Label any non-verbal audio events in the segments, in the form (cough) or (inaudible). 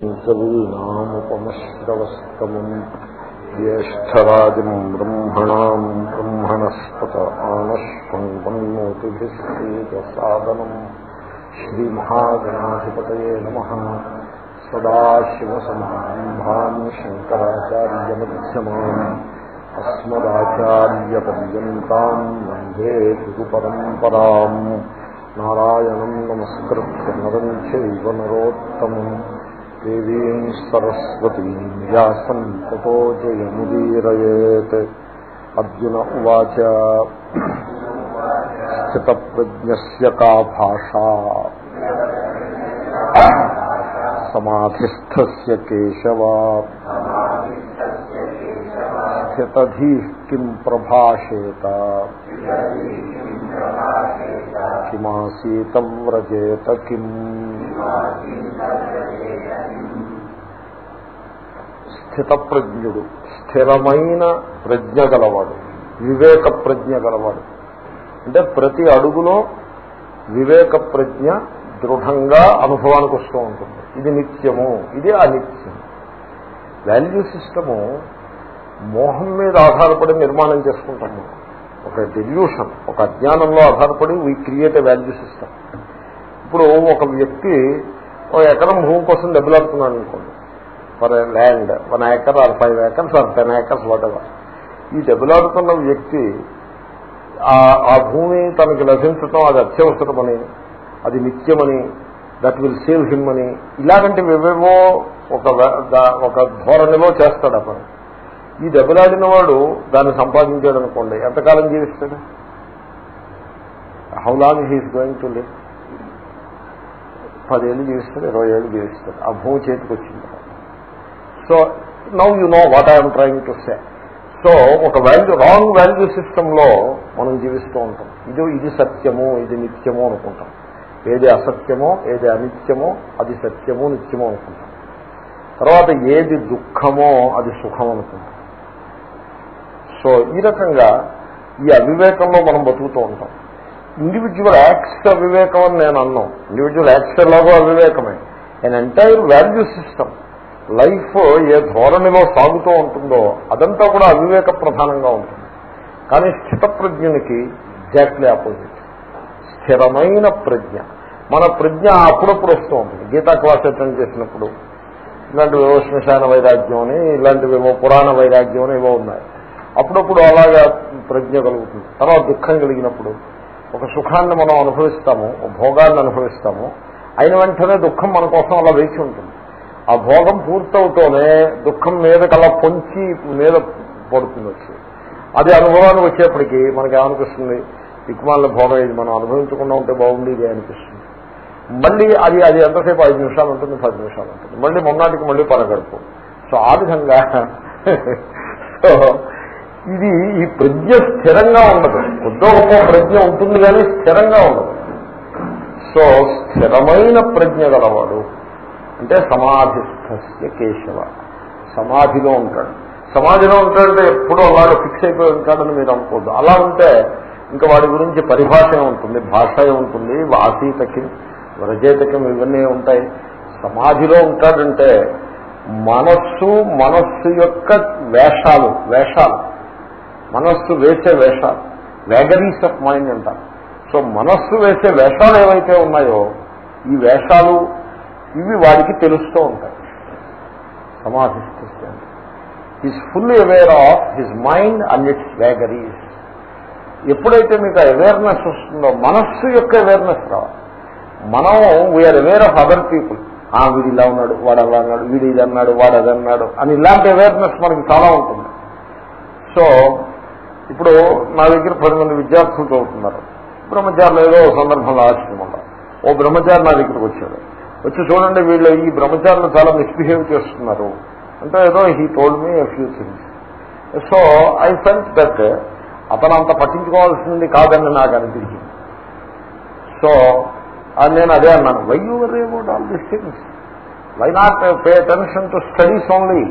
కవీనాముపమశ్రవస్తమం జ్యేష్టరాజం బ్రహ్మణాం బ్రహ్మణస్పత ఆనశ్వంగన్నోతిభిస్సీదసాదనం శ్రీమహాగణాధిపతయే నమ సదాశివసమారంభాన్ శంకరాచార్యమ్యమాన్ అస్మదాచార్యపర్యంతం వందే గురుపరంపరాం నారాయణం నమస్కృత్య నరం చైవ నరోత్తమం దేవీం సరస్వతీం వ్యాసం తతో జయముదీరయేత్ అర్జున ఉవాచ స్థితప్రజ్ఞస్య కా భాషా సమాధిస్థస్య కేశవా స్థితధీ కిం ప్రభాషేత కిమాసీత వ్రజేత కిం స్థితప్రజ్ఞుడు స్థిరమైన ప్రజ్ఞ గలవాడు వివేక ప్రజ్ఞ గలవాడు. అంటే ప్రతి అడుగులో వివేక ప్రజ్ఞ దృఢంగా అనుభవానికి వస్తూ ఉంటుంది. ఇది నిత్యము ఇది అనిత్యం. వాల్యూ సిస్టము మోహం మీద ఆధారపడి నిర్మాణం చేసుకుంటాము ఒక డెల్యూషన్ ఒక అజ్ఞానంలో ఆధారపడి we create a value system ఇప్పుడు ఒక వ్యక్తి ఒక ఎకరం భూమి కోసం దెబ్బలాడుతున్నాడు అనుకోండి. For land one acre or five acres or ten acres whatever. ఈ దెబ్బలాడుతున్న వ్యక్తి ఆ భూమి తనకి లభించటం అది అత్యవసరమని అది నిత్యమని దట్ విల్ సేవ్ హిమ్ అని ఇలాగంటే వివేవో ఒక ఒక ధోరణిలో చేస్తాడు అతను. ఈ దెబ్బలాడిన వాడు దాన్ని సంపాదించాడు అనుకోండి ఎంతకాలం జీవిస్తాడు? How long he's going to live పదేళ్ళు జీవిస్తాడు ఇరవై ఏళ్ళు జీవిస్తాడు. ఆ భూమి చేతికి వచ్చింది so now you know what I'm trying to say so ఒక వాల్యూ రాంగ్ వాల్యూ సిస్టంలో మనం జీవిస్తూ ఉంటాం. ఇది ఇది సత్యము ఇది నిత్యము అనుకుంటాం. ఏది అసత్యమో ఏది అనిత్యమో అది సత్యము నిత్యము అనుకుంటాం. తర్వాత ఏది దుఃఖమో అది సుఖం అనుకుంటాం. సో ఈ రకంగా ఈ అవివేకంలో మనం బతుకుతూ ఉంటాం. ఇండివిజువల్ యాక్ట్స్ అవివేకం అని నేను అన్నాం. ఇండివిజువల్ యాక్ట్స్ ఎలాగో అవివేకమే. And entire value system life ఏ ధోరణిలో సాగుతూ ఉంటుందో అదంతా కూడా అవివేక ప్రధానంగా ఉంటుంది. కానీ స్థితప్రజ్ఞునికి ఎగ్జాక్ట్లీ ఆపోజిట్. స్థిరమైన ప్రజ్ఞ. మన ప్రజ్ఞ అప్పుడప్పుడు వస్తూ ఉంటుంది. గీతా క్లాస్ అటెండ్ చేసినప్పుడు ఇలాంటివేవో శ్మశాన వైరాగ్యం అని ఇలాంటివేమో పురాణ వైరాగ్యం అని ఏవో ఉన్నాయి. అప్పుడప్పుడు అలాగా ప్రజ్ఞ కలుగుతుంది. తర్వాత దుఃఖం కలిగినప్పుడు ఒక సుఖాన్ని మనం అనుభవిస్తాము ఒక భోగాన్ని అనుభవిస్తాము. అయిన వెంటనే దుఃఖం మన కోసం అలా వేచి ఉంటుంది. ఆ భోగం పూర్తవుతూనే దుఃఖం మీద కల్లా పొంచి మీద పడుతుంది వచ్చి. అది అనుభవానికి వచ్చేప్పటికీ మనకి ఏమనిపిస్తుంది దిక్మాల భోగం ఇది మనం అనుభవించకుండా ఉంటే బాగుంది ఇది అనిపిస్తుంది. మళ్ళీ అది అది ఎంతసేపు? ఐదు నిమిషాలు ఉంటుంది పది నిమిషాలు ఉంటుంది. మళ్ళీ మొన్నటికి మళ్ళీ పరగడుపు. సో ఆ విధంగా (laughs) సో ఇది ఈ ప్రజ్ఞ స్థిరంగా ఉండదు. కొద్దో గొప్ప ప్రజ్ఞ ఉంటుంది కానీ స్థిరంగా ఉండదు. సో స్థిరమైన ప్రజ్ఞ గలవాడు అంటే సమాధిస్థస్య కేశవ. సమాధిలో ఉంటాడు. సమాధిలో ఉంటాడంటే ఎప్పుడూ అలాగే ఫిక్స్ అయిపోయి ఉంటాడని మీరు అనుకోవద్దు. అలా ఉంటే ఇంకా వాడి గురించి పరిభాష ఉంటుంది భాష ఉంటుంది వాసీతకి వ్రజేతకం ఇవన్నీ ఉంటాయి. సమాధిలో ఉంటాడంటే మనస్సు మనస్సు యొక్క వేషాలు వేషాలు. మనస్సు వేసే వేషాలు. వేగరీస్ ఆఫ్ మైండ్ అంటారు. సో మనస్సు వేసే వేషాలు ఏవైతే ఉన్నాయో ఈ వేషాలు ఇవి వాడికి తెలుస్తూ ఉంటాయి. సమాధిస్తే is fully aware of his mind and its vagaries ఎప్పుడైతే మీకు అవేర్నెస్ వస్తుందో మనస్సు యొక్క అవేర్నెస్ రావాలి. మనం we are aware of other people ఆ వీడు ఇలా ఉన్నాడు వాడు అలా అన్నాడు వీడు ఇది అన్నాడు వాడు అది అన్నాడు అని ఇలాంటి అవేర్నెస్ మనకి చాలా ఉంటుంది. సో ఇప్పుడు నా దగ్గర పది మంది విద్యార్థులు చదువుతున్నారు. బ్రహ్మచారులు ఏదో సందర్భంలో ఆశ్రమంలో ఓ బ్రహ్మచారి నా దగ్గరికి వచ్చాడు. వచ్చి చూడండి వీళ్ళు ఈ బ్రహ్మచారులు చాలా మిస్బిహేవ్ చేస్తున్నారు. అంటే ఏదో he told me a few things so I felt that అతను అంత పట్టించుకోవాల్సింది కాదని నాకు అనిపించింది. సో నేను అదే అన్నాను why you're about all this things why not pay attention to studies only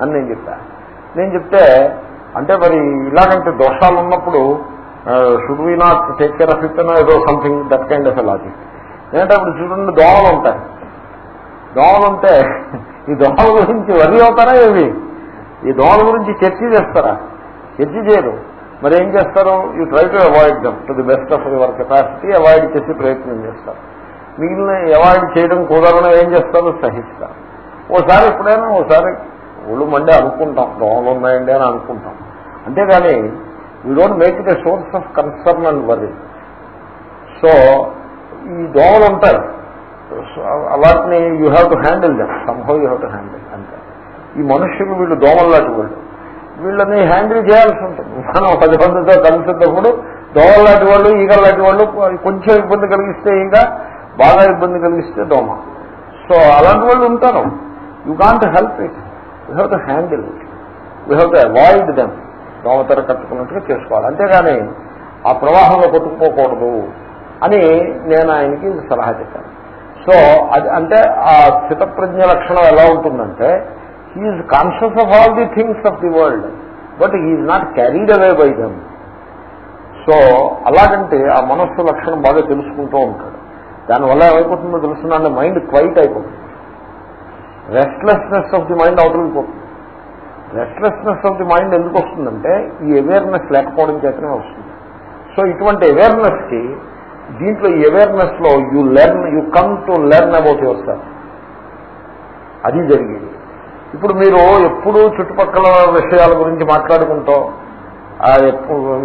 అని నేను చెప్పా. నేను చెప్తే అంటే మరి ఇలాగంటే దోషాలు ఉన్నప్పుడు should we not take care of it ఏదో something that kind of a logic ఏంటంటే అప్పుడు చూడండి దోమలు ఉంటాయి. దోమలు ఉంటే ఈ దోమల గురించి వరి అవుతారా ఏమి ఈ దోమల గురించి చర్చ చేస్తారా? చర్చ చేయరు. మరి ఏం చేస్తారు? You try to avoid them to the best of your capacity avoid చేసి ప్రయత్నం చేస్తారు. మిగిలిన అవాయిడ్ చేయడం కుదరడం ఏం చేస్తారు? సహిస్తారు. ఓసారి ఎప్పుడైనా ఓసారి ఒళ్ళు మండే అనుకుంటాం. దోమలు ఉన్నాయండి అని అనుకుంటాం. అంతేగాని you don't make it a source of concern and worry. So ఈ దోమలు ఉంటాయి. వాటిని you have to handle them సంభవ్ you have to handle అంతే. ఈ మనుష్యులు వీళ్ళు దోమలు లాంటి వాళ్ళు. వీళ్ళని హ్యాండిల్ చేయాల్సి ఉంటుంది. మనం పది మందితో కలిసినప్పుడు దోమలు లాంటి వాళ్ళు ఈగల లాంటి వాళ్ళు కొంచెం ఇబ్బంది కలిగిస్తే ఇంకా బాగా ఇబ్బంది కలిగిస్తే దోమ. సో అలాంటి వాళ్ళు ఉంటారు. You can't help it you have to handle it you have to avoid them దోమతెర కట్టుకున్నట్టుగా చేసుకోవాలి. అంతేగాని ఆ ప్రవాహంలో కొట్టుకుపోకూడదు. అని నేను ఆయనకి సలహా చెప్పాను సో అది అంటే ఆ స్థితప్రజ్ఞ లక్షణం ఎలా ఉంటుందంటే he is conscious of all the things of the world but he is not carried away by them so అలాగంటే ఆ మనస్సు లక్షణం బాగా తెలుసుకుంటూ ఉంటాడు. దానివల్ల ఏమైపోతుందో తెలుస్తున్నాండి మైండ్ క్వైట్ అయిపోతుంది. రెస్ట్లెస్నెస్ ఆఫ్ ది మైండ్ అవతలిపోతుంది రెస్ట్లెస్నెస్ ఆఫ్ ది మైండ్ ఎందుకు వస్తుందంటే ఈ అవేర్నెస్ లేకపోవడం చేతనే వస్తుంది. సో ఇటువంటి అవేర్నెస్కి దీంట్లో ఈ అవేర్నెస్లో you learn you come to learn about your self అది జరిగేది. ఇప్పుడు మీరు ఎప్పుడు చుట్టుపక్కల విషయాల గురించి మాట్లాడుకుంటూ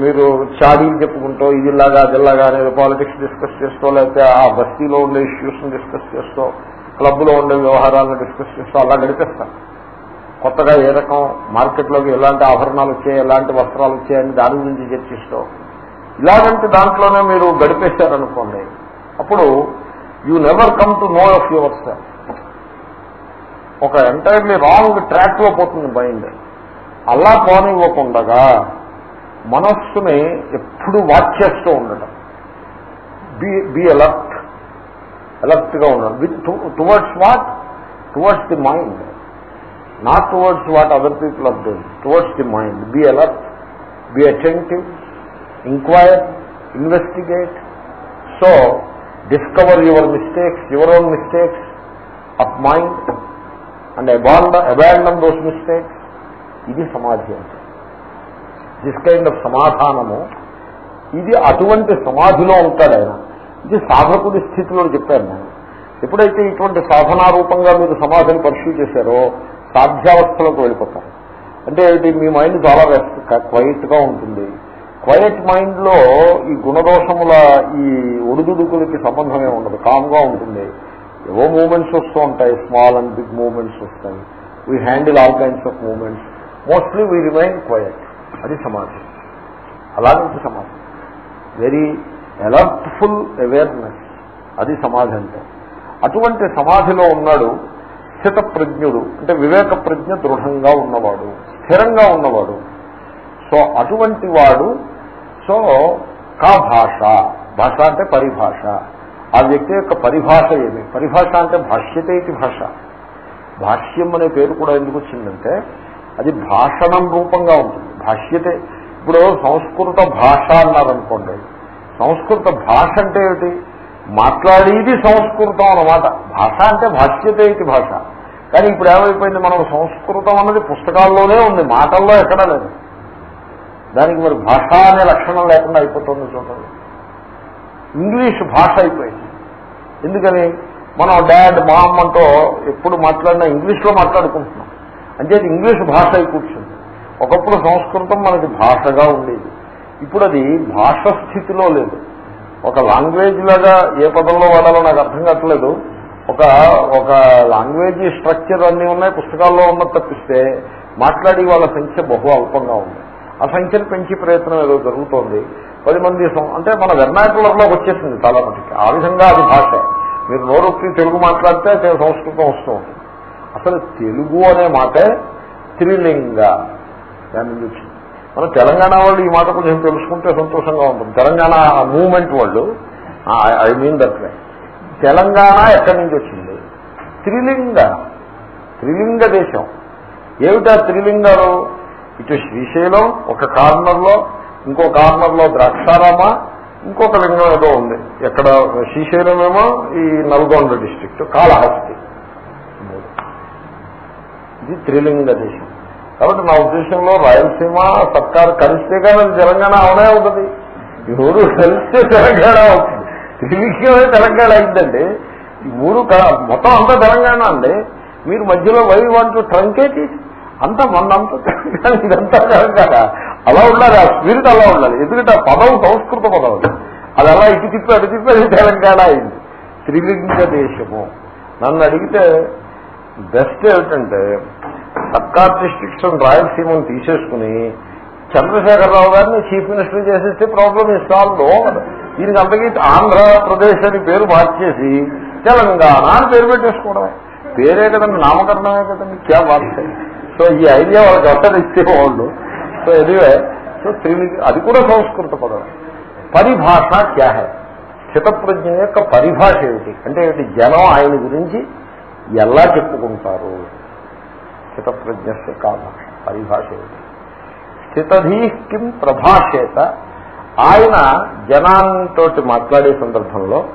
మీరు చాడీలు చెప్పుకుంటూ ఇదిలాగా అదిలాగా అనేది పాలిటిక్స్ డిస్కస్ చేస్తూ లేకపోతే ఆ బస్తీలో ఉండే ఇష్యూస్ డిస్కస్ చేస్తూ క్లబ్లో ఉండే వ్యవహారాలను డిస్కస్ చేస్తూ అలా గడిపిస్తారు. కొత్తగా ఏ రకం మార్కెట్లోకి ఎలాంటి ఆభరణాలు వచ్చాయి ఎలాంటి వస్త్రాలు వచ్చాయని దాని గురించి చర్చిస్తూ ఇలాగంటే దాంట్లోనే మీరు గడిపేశారనుకోండి అప్పుడు you never come to know of your self ఒక ఎంటైర్లీ రాంగ్ ట్రాక్లో పోతుంది మైండ్ అలా పోనివ్వకుండగా మనస్సుని ఎప్పుడు వాచ్ చేస్తూ ఉండటం. బి బి అలర్ట్ అలర్ట్గా ఉండడం towards what towards the mind not towards what other people are doing towards the mind be alert be attentive inquire investigate so discover your mistakes your own mistakes of mind and abandon those mistakes ఇది సమాధి అంటే. This kind of సమాధానము ఇది అటువంటి సమాధిలో ఉంటాడు ఆయన. ఇది సాధకుడి స్థితిలో చెప్పాను నేను. ఎప్పుడైతే ఇటువంటి సాధనారూపంగా మీరు సమాధిని పరిశీలి చేశారో సాధ్యావస్థలోకి వెళ్ళిపోతారు. అంటే మీ మైండ్ చాలా క్వైట్గా ఉంటుంది. క్వైట్ మైండ్లో ఈ గుణదోషముల ఈ ఒడిదుడుకులకి సంబంధమే ఉండదు కామ్గా ఉంటుంది. ఏవో మూమెంట్స్ వస్తూ ఉంటాయి స్మాల్ అండ్ బిగ్ మూమెంట్స్ వస్తాయి. We handle all kinds of moments mostly we remain quiet అది సమాధి అలాంటి సమాధి వెరీ అలర్ట్ఫుల్ అవేర్నెస్ అది సమాధి అంటే అటువంటి సమాధిలో ఉన్నాడు స్థిత ప్రజ్ఞుడు అంటే వివేక ప్రజ్ఞ దృఢంగా ఉన్నవాడు స్థిరంగా ఉన్నవాడు. సో అటువంటి వాడు సో కా భాష. భాష అంటే పరిభాష. ఆ వ్యక్తి యొక్క పరిభాష ఏమి? పరిభాష అంటే భాష్యతే ఇది భాష. భాష్యం అనే పేరు కూడా ఎందుకు వచ్చిందంటే అది భాషణం రూపంగా ఉంటుంది. భాష్యతే. ఇప్పుడు సంస్కృత భాష అన్నారనుకోండి. సంస్కృత భాష అంటే ఏమిటి? మాట్లాడేది సంస్కృతం అన్నమాట. భాష అంటే భాష్యతే ఇది భాష. కానీ ఇప్పుడు ఏమైపోయింది? మనం సంస్కృతం అన్నది పుస్తకాల్లోనే ఉంది. మాటల్లో ఎక్కడా లేదు. దానికి మరి భాష అనే లక్షణం లేకుండా అయిపోతుంది చూడండి. ఇంగ్లీష్ భాష అయిపోయింది. ఎందుకని? మనం డాడ్ మామ్ అంటూ ఎప్పుడు మాట్లాడినా ఇంగ్లీష్లో మాట్లాడుకుంటున్నాం. అంటే ఇంగ్లీష్ భాష అయి కూర్చుంది. ఒకప్పుడు సంస్కృతం మనకి భాషగా ఉండేది. ఇప్పుడు అది భాష స్థితిలో లేదు. ఒక లాంగ్వేజ్ లాగా ఏ పదంలో వాడాలో నాకు అర్థం కావట్లేదు. ఒక ఒక లాంగ్వేజ్ స్ట్రక్చర్ అన్నీ ఉన్నాయి పుస్తకాల్లో ఉన్నది తప్పిస్తే మాట్లాడి వాళ్ళ సంఖ్య బహు అల్పంగా ఉంది. ఆ సంఖ్యను పెంచి ప్రయత్నం ఏదో జరుగుతోంది. పది మంది అంటే మన వెర్నాకులర్లోకి వచ్చేసింది చాలా మటుకి. ఆ విధంగా అది భాష. మీరు నోరొప్పి తెలుగు మాట్లాడితే సంస్కృతం వస్తూ ఉంటుంది. అసలు తెలుగు అనే మాటే త్రిలింగ. దాని నుంచి మన తెలంగాణ వాళ్ళు ఈ మాట కొంచెం తెలుసుకుంటే సంతోషంగా ఉంటుంది. తెలంగాణ మూవ్మెంట్ వాళ్ళు. I mean that way. Telangana ఎక్కడి నుంచి వచ్చింది? త్రిలింగ. త్రిలింగ దేశం. ఏమిటా త్రిలింగాలు? ఇటు శ్రీశైలం ఒక కార్నర్లో ఇంకో కార్నర్లో ద్రాక్షారామ ఇంకొక లింగం ఏదో ఉంది. ఎక్కడ శ్రీశైలం ఏమో ఈ నల్గొండ డిస్ట్రిక్ట్ కాళహస్తి. ఇది త్రిలింగ దేశం. కాబట్టి నా ఉద్దేశంలో రాయలసీమ సర్కారు కలిస్తే కానీ తెలంగాణ అవనే అవుతుంది. ఈ ఊరు కలిస్తే తెలంగాణ అవుతుంది. త్రిలింగమే తెలంగాణ అయిందండి. ఈ ఊరు మొత్తం అంతా తెలంగాణ అండి. మీరు మధ్యలో వై వంటూ ట్రంకేటి? అంతా మనంతా (laughs) ఇదంతా కదా అలా ఉండాలి ఆ స్పిరిట్ అలా ఉండాలి. ఎందుకంటే ఆ పదం సంస్కృత పదం అది. అలా ఇటు తిప్పి అటు తిప్పి అది తెలంగాణ అయింది. త్రిలింగ దేశము. నన్ను అడిగితే బెస్ట్ ఏమిటంటే సర్కార్ డిస్ట్రిక్ట్స్ రాయలసీమను తీసేసుకుని చంద్రశేఖరరావు గారిని చీఫ్ మినిస్టర్ చేసేస్తే ప్రాబ్లం ఇస్తాను దీనికి అంతకీ ఆంధ్రప్రదేశ్ అని పేరు మార్చేసి తెలంగాణ అని పేరు పెట్టేసుకోవడమే. పేరే కదండి నామకరణమే కదండి క్యా వార్త సో ఈ ఐడియా వాళ్ళకి అర్థం ఇస్తే సో ఎనివే సో త్రిలింగ అది కూడా సంస్కృత పదం. పరిభాష క్యా హై స్థితప్రజ్ఞ యొక్క పరిభాష ఏమిటి? అంటే ఏమిటి జనం ఆయన గురించి ఎలా చెప్పుకుంటారు? స్థితప్రజ్ఞ కాదు పరిభాష ఏమిటి? స్థితధీ కిం ప్రభాషేత. ఆయన జనాంతోటి మాట్లాడే సందర్భంలో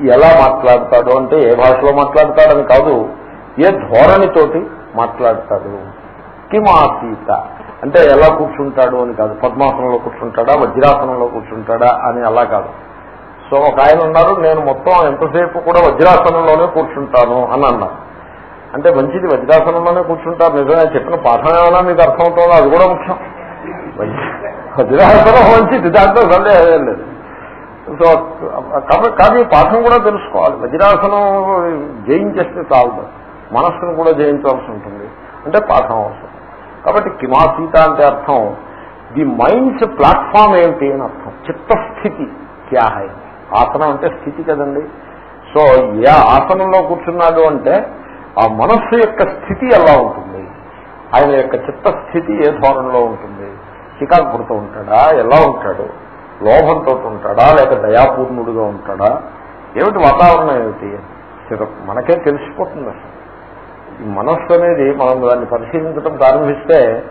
ఎలా మాట్లాడతాడు అంటే ఏ భాషలో మాట్లాడతాడని కాదు ఏ ధోరణితోటి మాట్లాడతాడు. కిమాసీత అంటే ఎలా కూర్చుంటాడు అని కాదు. పద్మాసనంలో కూర్చుంటాడా? వజ్రాసనంలో కూర్చుంటాడా అని అలా కాదు. సో ఒక ఆయన ఉన్నారు నేను మొత్తం ఎంతసేపు కూడా వజ్రాసనంలోనే కూర్చుంటాను అని అన్నారు. అంటే మంచిది వజ్రాసనంలోనే కూర్చుంటారు. నిజంగా చెప్పిన పాఠం ఏమైనా మీకు అర్థమవుతుందో? అది కూడా ముఖ్యం. వజ్రాసనం మంచిది దాంట్లో సందేహం లేదు. సో కాబట్టి కానీ పాఠం కూడా తెలుసుకోవాలి. వజ్రాసనం జయించేస్తే చాలు. మనస్సును కూడా జయించాల్సి ఉంటుంది. అంటే పాఠం అవసరం. కాబట్టి కిమాసీత అంటే అర్థం ది మైండ్స్ ప్లాట్ఫామ్ ఏమిటి అని అర్థం. చిత్తస్థితి క్యా ఆసనం అంటే స్థితి కదండి. సో ఏ ఆసనంలో కూర్చున్నాడు అంటే ఆ మనస్సు యొక్క స్థితి ఎలా ఉంటుంది? ఆయన యొక్క చిత్తస్థితి ఏ ధోరణిలో ఉంటుంది? చికాకుడుతూ ఉంటాడా? ఎలా ఉంటాడు? లోభంతో ఉంటాడా? లేక దయాపూర్ణుడుగా ఉంటాడా? ఏమిటి వాతావరణం ఏమిటి? మనకే తెలిసిపోతుంది అసలు. మనస్సు అనేది మనం దాన్ని పరిశీలించడం ప్రారంభిస్తే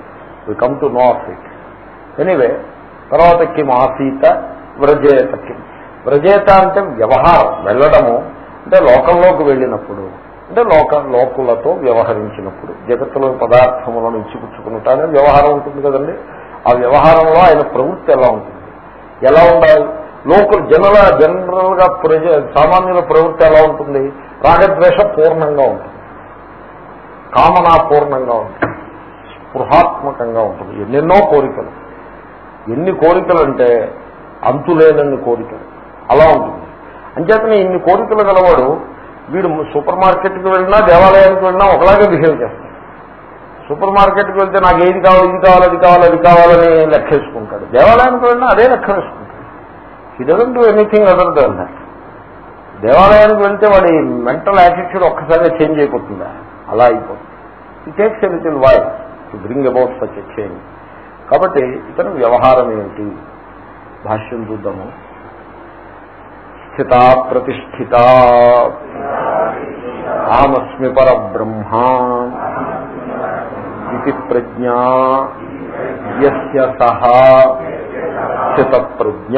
we come to know of it anyway తర్వాత కిం ఆసీత? వ్రజేత కిం. వ్రజేత అంటే వ్యవహారం వెళ్ళడము. అంటే లోకంలోకి వెళ్ళినప్పుడు అంటే లోక లోకులతో వ్యవహరించినప్పుడు జగత్తులో పదార్థములను ఇచ్చిపుచ్చుకున్నట్టు వ్యవహారం ఉంటుంది కదండి. ఆ వ్యవహారంలో ఆయన ప్రవృత్తి ఎలా ఉంటుంది? ఎలా ఉండాలి? లోకల్ జనరల్ జనరల్గా ప్రజ సామాన్యుల ప్రవృత్తి ఎలా ఉంటుంది? రాగద్వేష పూర్ణంగా ఉంటుంది. కామనాపూర్ణంగా ఉంటుంది. స్పృహాత్మకంగా ఉంటుంది. ఎన్నెన్నో కోరికలు. ఎన్ని కోరికలు అంటే అంతులేనన్ని కోరికలు. అలా ఉంటుంది. అంచేతనే ఇన్ని కోరికలు గలవాడు వీడు సూపర్ మార్కెట్కి వెళ్ళినా దేవాలయానికి వెళ్ళినా ఒకలాగే బిహేవ్ చేస్తాడు. సూపర్ మార్కెట్కి వెళ్తే నాకు ఏది కావాలి ఇది కావాలి అది కావాలి అది కావాలని లెక్కేసుకుంటాడు. దేవాలయానికి వెళ్ళినా అదే లెక్క వేసుకుంటాడు he do anything other than దేవాలయానికి వెళ్తే వాడి మెంటల్ యాటిట్యూడ్ ఒక్కసారిగా చేంజ్ అయిపోతుందా? అలా అయిపోతుంది. It takes a little while to bring about such a change కాబట్టి ఇతను వ్యవహారం ఏమిటి భాష్యం చూద్దాము. స్థిత ప్రతిష్ఠిత. అహమస్మి పరబ్రహ్మ. ఇది ప్రజ్ఞా. యస్య సహా. స్థితప్రజ్ఞ.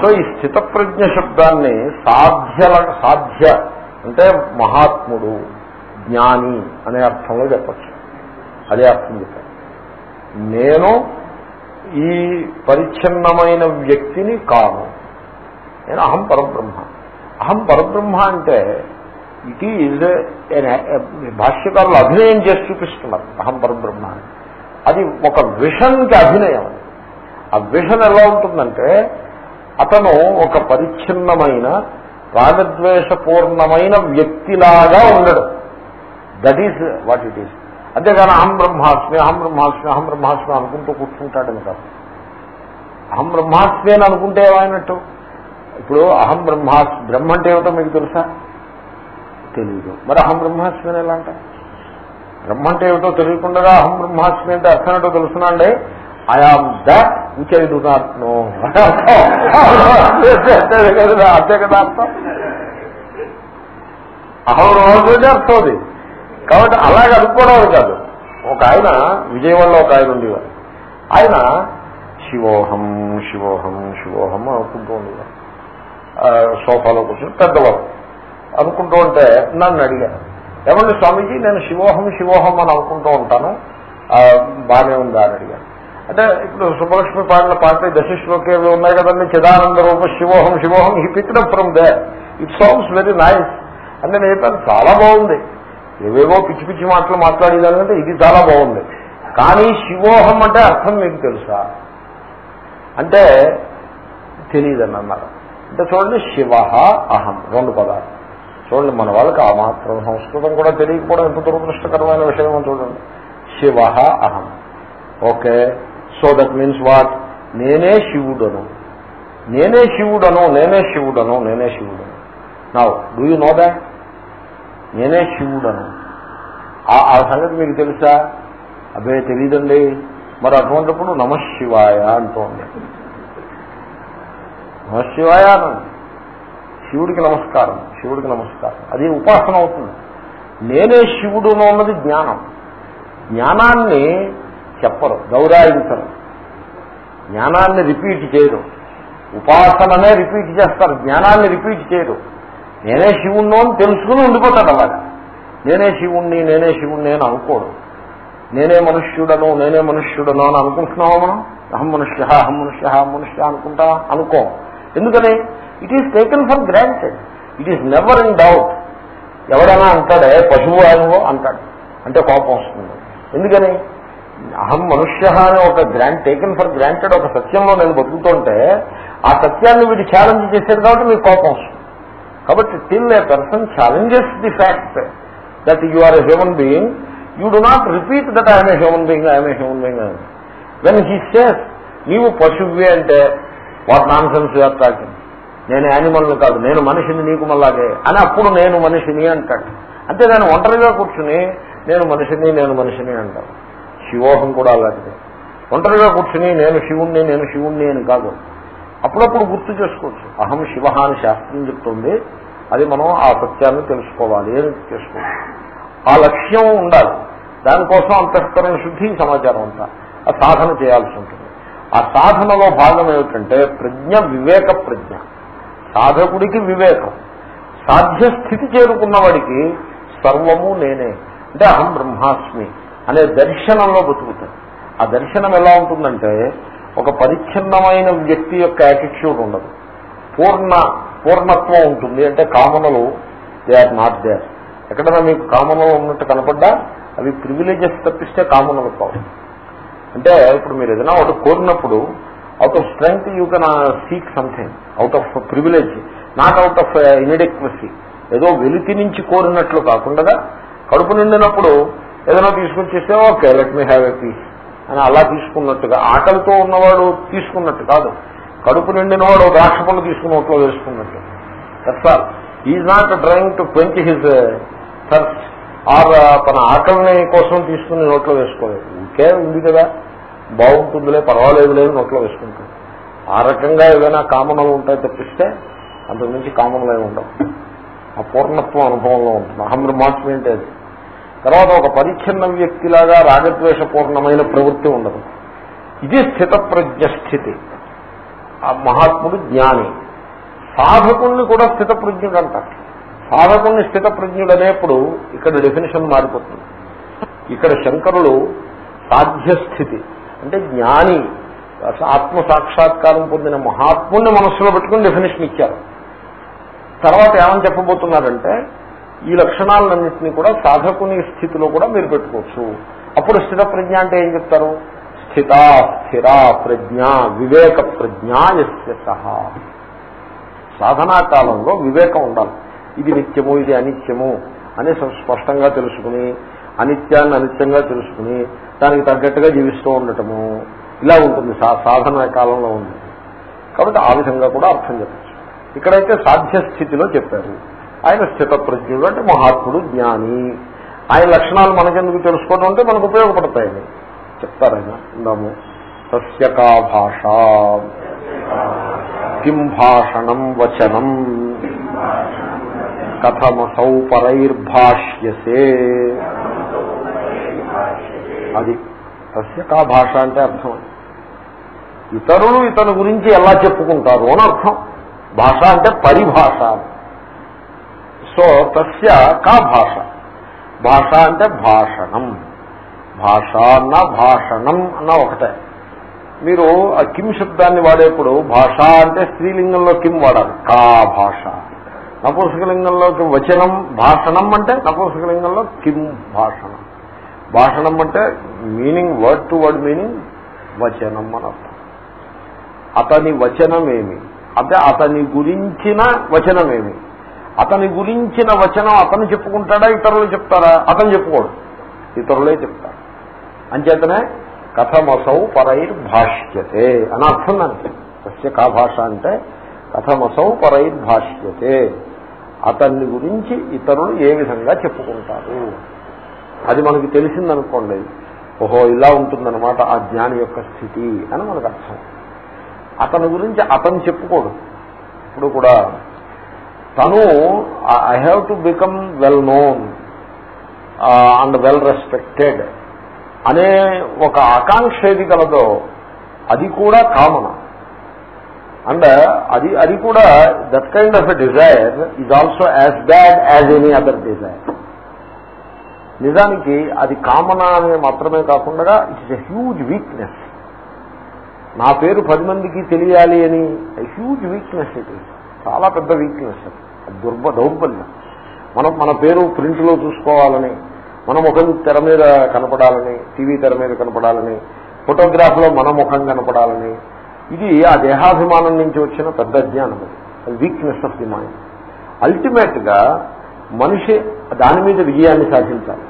సో ఈ స్థితప్రజ్ఞ శబ్దాన్ని సాధ్య సాధ్య అంటే మహాత్ముడు జ్ఞాని అనే అర్థంలో చెప్పచ్చు. అదే అర్థం చెప్పాను నేను ఈ పరిచ్ఛిన్నమైన వ్యక్తిని కాను. నేను అహం పరబ్రహ్మ. అహం పరబ్రహ్మ అంటే ఇట్ ఈజ్ భాష్యకారులు అభినయం చేసి చూపిస్తున్నారు అహం పరబ్రహ్మ అది ఒక విషన్కి అభినయం. ఆ విషన్ ఎలా ఉంటుందంటే అతను ఒక పరిచ్ఛిన్నమైన రాగద్వేషపూర్ణమైన వ్యక్తిలాగా ఉండడు. That is what it is అంతేగాని అహం బ్రహ్మాస్మి అహం బ్రహ్మాస్మి అహం బ్రహ్మాస్మి అనుకుంటూ కూర్చుంటాడని కాదు. అహం బ్రహ్మాస్మి అని అనుకుంటే ఏమైనట్టు? ఇప్పుడు అహం బ్రహ్మాస్ బ్రహ్మ అంటే ఏమిటో మీకు తెలుసా? తెలియదు మరి అహం బ్రహ్మాస్మి అని ఎలా అంటే? బ్రహ్మ అంటే ఏమిటో తెలియకుండా అహం బ్రహ్మాస్మి అంటే అర్థం ఏంటో I am that which I do not know అంతే కదా అర్థం అహం రోజునే అర్థం కాబట్టి అలాగే అనుకోవడం కాదు. ఒక ఆయన విజయవాడలో ఒక ఆయన ఉండేవారు. ఆయన శివోహం శివోహం శివోహం అనుకుంటూ ఉండేవారు. సోఫాలో కూర్చొని పెద్దవారు. అనుకుంటూ ఉంటే నన్ను అడిగారు. ఏమండి స్వామీజీ నేను శివోహం శివోహం అని అనుకుంటూ ఉంటాను. బాగానే ఉందా? అని అడిగాను అంటే ఇప్పుడు సుబ్బలక్ష్మి పాడిన పాటలు దశశ్లోకేవి ఉన్నాయి కదండి. చిదానంద రూప శివోహం శివోహం he picked up from there it sounds very nice అంటే నేను చెప్పాను చాలా బాగుంది. ఏవేవో పిచ్చి పిచ్చి మాటలు మాట్లాడేదానికంటే ఇది చాలా బాగుంది. కానీ శివోహం అంటే అర్థం మీకు తెలుసా? అంటే తెలియదని అన్నారు అంటే చూడండి శివ అహం రెండు పదాలు. చూడండి మన వాళ్ళకి ఆ మాత్రం సంస్కృతం కూడా తెలియకపోవడం ఎంత దురదృష్టకరమైన విషయం చూడండి. శివ అహం. Okay. So that means what నేనే శివుడను. నేనే శివుడను నేనే శివుడను నేనే శివుడను. నా డూ యూ నో దాట్ నేనే శివుడను. ఆ ఆ సంగతి మీకు తెలుసా? అదే తెలియదండి మరి అటువంటిప్పుడు నమశివాయ అంటోంది. నమశివాయ శివుడికి నమస్కారం శివుడికి నమస్కారం. అది ఉపాసన అవుతుంది. నేనే శివుడును అన్నది జ్ఞానం. జ్ఞానాన్ని చెప్పరు గౌరాయించరు జ్ఞానాన్ని రిపీట్ చేయరు. ఉపాసననే రిపీట్ చేస్తారు జ్ఞానాన్ని రిపీట్ చేయరు. నేనే శివుణ్ణు అని తెలుసుకుని ఉండిపోతాడు అలాగా. నేనే శివుణ్ణి నేనే శివుణ్ణి అని అనుకోడు. నేనే మనుష్యుడను నేనే మనుష్యుడను అని అనుకుంటున్నావా మనం? అహం మనుష్య అహం మనుష్య అహం మనుష్య అనుకుంటా అనుకో. ఎందుకని? It is taken for granted it is never in doubt ఎవడైనా అంటాడే పశువు ఆయనవో? అంటాడు. అంటే కోపం వస్తుంది. ఎందుకని? అహం మనుష్య అనే ఒక గ్రాంట్ టేకెన్ ఫర్ గ్రాంటెడ్ ఒక సత్యంలో నేను బతుకుతుంటే ఆ సత్యాన్ని వీడు ఛాలెంజ్ చేసేది కాబట్టి మీకు కోపం వస్తుంది. కాబట్టి till a person challenges the fact that you are a human being you do not repeat that I'm a human being I'm a human being when he says నీవు పశువే అంటే what nonsense you're talking నేను animal కాదు నేను మనిషిని నీకు మళ్ళాగే. అని అప్పుడు నేను మనిషిని అంటాడు. అంటే నేను ఒంటరిగా కూర్చుని నేను మనిషిని నేను మనిషిని అంటాను. శివోహం కూడా అలాంటిది. ఒంటరిగా కూర్చుని నేను శివుణ్ణి నేను శివుణ్ణి అని కాదు. అప్పుడప్పుడు గుర్తు చేసుకోవచ్చు. అహం శివ అని శాస్త్రం చెప్తుంది. అది మనం ఆ సత్యాన్ని తెలుసుకోవాలి అని చేసుకోవచ్చు. ఆ లక్ష్యం ఉండాలి. దానికోసం అంతఃకరణ శుద్ధి సమాచారం అంతా. ఆ సాధన చేయాల్సి ఉంటుంది. ఆ సాధనలో భాగం ఏమిటంటే ప్రజ్ఞ వివేక ప్రజ్ఞ. సాధకుడికి వివేకం. సాధ్యస్థితి చేరుకున్న వాడికి సర్వము నేనే. అంటే అహం బ్రహ్మాస్మి. అనే దర్శనంలో బతుకుతాడు ఆ దర్శనం ఎలా ఉంటుందంటే ఒక పరిచ్ఛిన్నమైన వ్యక్తి యొక్క యాటిట్యూడ్ ఉండదు. పూర్ణ పూర్ణత్వం ఉంటుంది. అంటే కామనలు దే ఆర్ నాట్ దేర్ ఎక్కడైనా మీకు కామనలు ఉన్నట్టు కనపడ్డా అవి ప్రివిలేజెస్ తప్పిస్తే కామనలు కావు. అంటే ఇప్పుడు మీరు ఏదైనా ఒకటి కోరినప్పుడు out of strength you can seek something out of privilege not out of inadequacy ఏదో వెలితి నుంచి కోరినట్లు కాకుండా కడుపు నిండినప్పుడు ఏదైనా తీసుకొచ్చేస్తే okay let me have a piece అని అలా తీసుకున్నట్టుగా ఆకలితో ఉన్నవాడు తీసుకున్నట్టు కాదు. కడుపు నిండినవాడు ద్రాక్ష పళ్ళు తీసుకుని నోట్లో వేసుకున్నట్టు. Sir is not trying to quench his search or తన ఆకలిని కోసం తీసుకుని నోట్లో వేసుకోలేదు. ఇంకే ఉంది కదా. బాగుంటుందిలే పర్వాలేదులే నోట్లో వేసుకుంటాడు. ఆ రకంగా ఏదైనా కామనలు ఉంటాయి తప్పిస్తే అంతకు మించి కామనలు ఏమి ఉండవు. ఆ పూర్ణత్వం అనుభవంలో ఉంటుంది. అహం బ్రహ్మాస్మి అది. తర్వాత ఒక పరిచ్ఛిన్న వ్యక్తిలాగా రాగద్వేషపూర్ణమైన ప్రవృత్తి ఉండదు. ఇది స్థితప్రజ్ఞ స్థితి ఆ మహాత్ముడు జ్ఞాని. సాధకుణ్ణి కూడా స్థితప్రజ్ఞుడు అంటారు సాధకుణ్ణి స్థితప్రజ్ఞుడు అనేప్పుడు ఇక్కడ డెఫినేషన్ మారిపోతుంది. ఇక్కడ శంకరులు సాధ్యస్థితి. అంటే జ్ఞాని ఆత్మ సాక్షాత్కారం పొందిన మహాత్ముని మనస్సులో పెట్టుకుని డెఫినేషన్ ఇచ్చారు. తర్వాత ఏమని చెప్పబోతున్నారంటే ఈ లక్షణాలన్నింటినీ కూడా సాధకుని స్థితిలో కూడా మీరు పెట్టుకోవచ్చు. అప్పుడు స్థిత ప్రజ్ఞ అంటే ఏం చెప్తారు? స్థిత స్థిర ప్రజ్ఞ వివేక ప్రజ్ఞాయస్య సహా. సాధనా కాలంలో వివేకం ఉండాలి. ఇది నిత్యము ఇది అనిత్యము అని స్పష్టంగా తెలుసుకుని అనిత్యాన్ని అనిత్యంగా తెలుసుకుని దానికి తగ్గట్టుగా జీవిస్తూ ఉండటము. ఇలా ఉంటుంది సాధన కాలంలో ఉంది కాబట్టి ఆ విధంగా కూడా అర్థం చెప్పచ్చు. ఇక్కడైతే సాధ్య స్థితిలో చెప్పారు. ఆయన స్థితప్రజ్ఞుడు అంటే మహాత్ముడు జ్ఞాని. ఆయన లక్షణాలు మనకెందుకు తెలుసుకోవడం అంటే మనకు ఉపయోగపడతాయి చెప్తారు ఆయన ఇందాము. సస్యకా భాష. కిం భాషణం వచనం. కథమసౌ పరైర్భాష్యసే. అది సస్యకా భాష అంటే అర్థం ఇతరులు ఇతని గురించి ఎలా చెప్పుకుంటారు అని అర్థం. భాష అంటే పరిభాష. సో తస్య కా భాష. భాష అంటే భాషణం. భాష అన్న భాషణం అన్న ఒకటే. మీరు ఆ కిమ్ శబ్దాన్ని వాడేప్పుడు భాష అంటే స్త్రీలింగంలో కిమ్ వాడాలి. కా భాష. నపుంసకలింగంలోకి వచనం భాషణం అంటే నపుంసకలింగంలో కిమ్ భాషణం. భాషణం అంటే meaning word to word meaning వచనం అని అర్థం. అతని వచనమేమి? అంటే అతని గురించిన వచనమేమి? అతని గురించిన వచనం అతను చెప్పుకుంటాడా ఇతరులు చెప్తారా? అతను చెప్పుకోడు. ఇతరులే చెప్తారు. అంచేతనే కథమసౌ పరైర్ భాష్యతే అని అర్థం దానికి. సస్య కా భాష అంటే కథమసౌ పరైర్ భాష్యతే అతన్ని గురించి ఇతరులు ఏ విధంగా చెప్పుకుంటారు? అది మనకి తెలిసిందనుకోండి. ఓహో ఇలా ఉంటుందన్నమాట ఆ జ్ఞాని యొక్క స్థితి అని మనకు అర్థం. అతని గురించి అతను చెప్పుకోడు. ఇప్పుడు కూడా తను I have to become well known and well respected అనే ఒక ఆకాంక్ష ఏది కలదో అది కూడా కామన్. అండ్ uh, అది అది కూడా that kind of a desire is also as bad as any other desire నిజానికి అది కామన్ అనే మాత్రమే కాకుండా ఇట్స్ ఎ హ్యూజ్ వీక్నెస్ నా పేరు పది మందికి తెలియాలి అని హ్యూజ్ వీక్నెస్ ఇది చాలా పెద్ద వీక్నెస్ అది. దుర్బ దౌర్బల్యం. మనం మన పేరు ప్రింట్లో చూసుకోవాలని మన ముఖం తెర మీద కనపడాలని టీవీ తెర మీద కనపడాలని ఫోటోగ్రాఫ్లో మన ముఖం కనపడాలని ఇది ఆ దేహాభిమానం నుంచి వచ్చిన పెద్ద జ్ఞానం వీక్నెస్ ఆఫ్ ది మైండ్ అల్టిమేట్గా మనిషి దాని మీద విజయాన్ని సాధించాలి.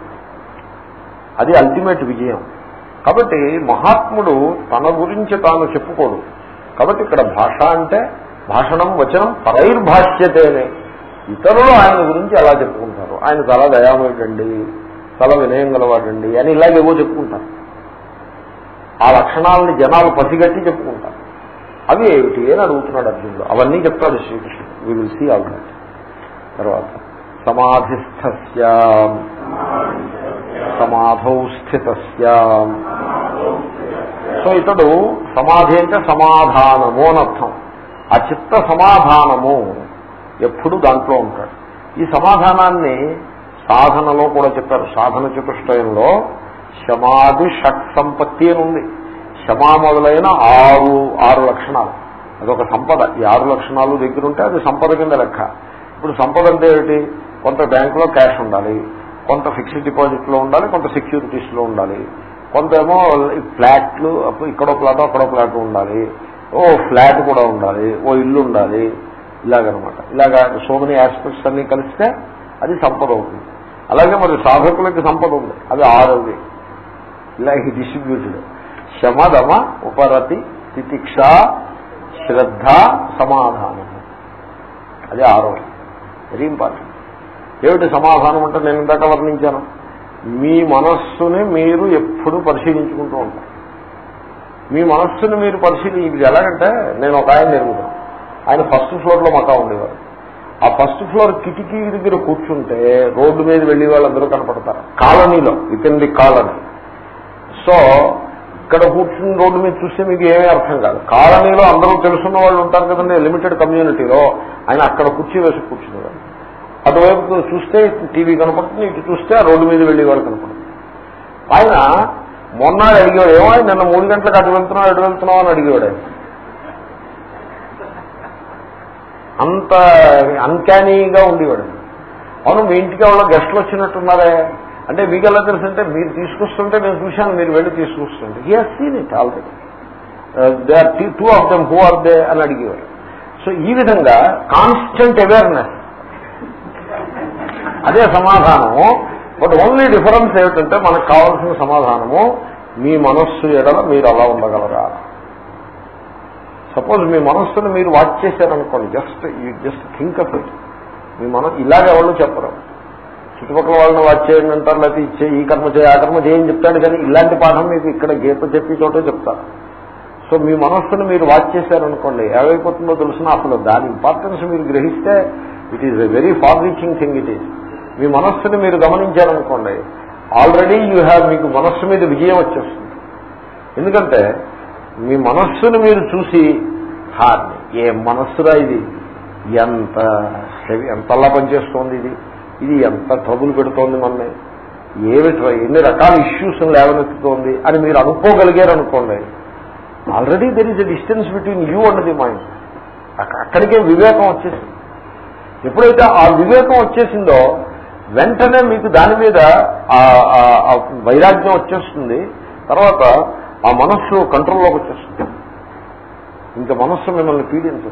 అది అల్టిమేట్ విజయం. కాబట్టి మహాత్ముడు తన గురించి తాను చెప్పుకోడు. కాబట్టి ఇక్కడ భాష అంటే భాషణం వచనం పరైర్భాష్యతేనే. ఇతరులు ఆయన గురించి ఎలా చెప్పుకుంటారు. ఆయన చాలా దయామయుడండి చాలా వినయం గలవాడండి అని ఇలాగేవో చెప్పుకుంటారు. ఆ లక్షణాలని జనాలు పసిగట్టి చెప్పుకుంటారు. అవి ఏమిటి అని అడుగుతున్నాడు అర్జునుడు. అవన్నీ చెప్తాడు శ్రీకృష్ణుడు. We will see all that తర్వాత సమాధిస్థ సమాధౌ స్థిత సో ఇతడు సమాధి అంటే సమాధానము అని అర్థం. ఆ చిత్త సమాధానము ఎప్పుడు దాంట్లో ఉంటాడు. ఈ సమాధానాన్ని సాధనలో కూడా చెప్పారు. సాధన చతుష్టయంలో శమాది షట్ సంపత్తి అని ఉంది. శమా మొదలైన ఆరు ఆరు లక్షణాలు. అదొక సంపద. ఈ ఆరు లక్షణాలు దగ్గర ఉంటే అది సంపద కింద లెక్క. ఇప్పుడు సంపద అంటే ఏమిటి? కొంత బ్యాంకులో క్యాష్ ఉండాలి కొంత ఫిక్స్డ్ డిపాజిట్లో ఉండాలి కొంత సెక్యూరిటీస్లో ఉండాలి కొంత ఏమో ఫ్లాట్లు ఇక్కడో ఫ్లాట్ అక్కడో ఫ్లాట్ ఉండాలి ఓ ఫ్లాట్ కూడా ఉండాలి ఓ ఇల్లు ఉండాలి ఇలాగనమాట. ఇలాగ సో మెనీ ఆస్పెక్ట్స్ అన్ని కలిస్తే అది సంపద అవుతుంది అలాగే మరి సాధకులకి సంపద ఉంది అది ఆరోగ్య. ఇలా ఈ డిస్ట్రిబ్యూటెడ్ శమదమ ఉపరతి తితిక్ష శ్రద్ధ సమాధానం. అది ఆరోగ్యం. వెరీ ఇంపార్టెంట్ ఏమిటి సమాధానం అంటే నేను ఇందాక వర్ణించాను. మీ మనస్సుని మీరు ఎప్పుడు పరిశీలించుకుంటూ ఉంటారు. మీ మనస్సుని మీరు పరిశీలి ఇది ఎలాగంటే నేను ఒక ఆయన ఎరుగుతాను. ఆయన ఫస్ట్ ఫ్లోర్లో మకా ఉండేవారు. ఆ ఫస్ట్ ఫ్లోర్ కిటికీ దగ్గర కూర్చుంటే రోడ్డు మీద వెళ్ళి వాళ్ళందరూ కనపడతారు. కాలనీలో within the colony. So ఇక్కడ కూర్చుని రోడ్డు మీద చూస్తే మీకు ఏమీ అర్థం కాదు. కాలనీలో అందరూ తెలుసున్న వాళ్ళు ఉంటారు కదండి లిమిటెడ్ కమ్యూనిటీలో ఆయన అక్కడ కుర్చీ వేసి కూర్చునేవారు. అటువైపు చూస్తే టీవీ కనపడుతుంది ఇటు చూస్తే ఆ రోడ్డు మీద వెళ్ళి వాళ్ళు కనపడుతుంది. ఆయన మొన్న అడిగాడు ఏమో నిన్న మూడు గంటలకు అటు వెళ్తున్నావు అటు వెళ్తున్నావు అని అడిగాడు ఆయన. అంత అన్కానీగా ఉండేవాడు. అవును మీ ఇంటికి ఎవరో గెస్ట్లు వచ్చినట్టున్నారే? అంటే మీకు ఎలా తెలుసు అంటే మీరు తీసుకొస్తుంటే నేను చూశాను మీరు వెళ్ళి తీసుకొస్తుంటే. He has seen it already they are two of them who are they అని అడిగేవారు. సో ఈ విధంగా కాన్స్టెంట్ అవేర్నెస్ అదే సమాధానము. బట్ ఓన్లీ డిఫరెన్స్ ఏమిటంటే మనకు కావాల్సిన సమాధానము మీ మనస్సు ఎడల మీరు అలా ఉండగలరా? సపోజ్ మీ మనస్సును మీరు వాచ్ చేశారనుకోండి just you just think of it మీ మనం ఇలాగే ఎవరు చెప్పరు. చుట్టుపక్కల వాళ్ళని వాచ్ చేయండి అంటారు లేకపోతే ఇచ్చే ఈ కర్మ చేయ ఆ కర్మ చేయని చెప్తాడు కానీ ఇలాంటి పాఠం మీకు ఇక్కడ గీత చెప్పి చోటే చెప్తారు. సో మీ మనస్సును మీరు వాచ్ చేశారనుకోండి ఏమైపోతుందో తెలిసిన అసలు దాని ఇంపార్టెన్స్ మీరు గ్రహిస్తే it is a very far reaching thing it is మీ మనస్సును మీరు గమనించారనుకోండి ఆల్రెడీ యూ హ్యావ్ మీకు మనస్సు మీద విజయం వచ్చేస్తుంది. ఎందుకంటే మీ మనస్సును మీరు చూసి హార్డ్ ఏ మనస్సురా ఇది? ఎంత హెవీ ఎంతలా పనిచేస్తోంది ఇది? ఇది ఎంత ట్రబుల్ పెడుతోంది మమ్మల్ని ఏమిటి ఎన్ని రకాల ఇష్యూస్ లేవనెత్తుతోంది అని మీరు అనుకోగలిగారు అనుకోండి already there is a distance between you and the mind అక్కడికే వివేకం వచ్చేసింది. ఎప్పుడైతే ఆ వివేకం వచ్చేసిందో వెంటనే మీకు దాని మీద ఆ వైరాగ్యం వచ్చేస్తుంది. తర్వాత ఆ మనస్సు కంట్రోల్లోకి వచ్చేస్తుంది. ఇంకా మనస్సు మిమ్మల్ని పీడించదు.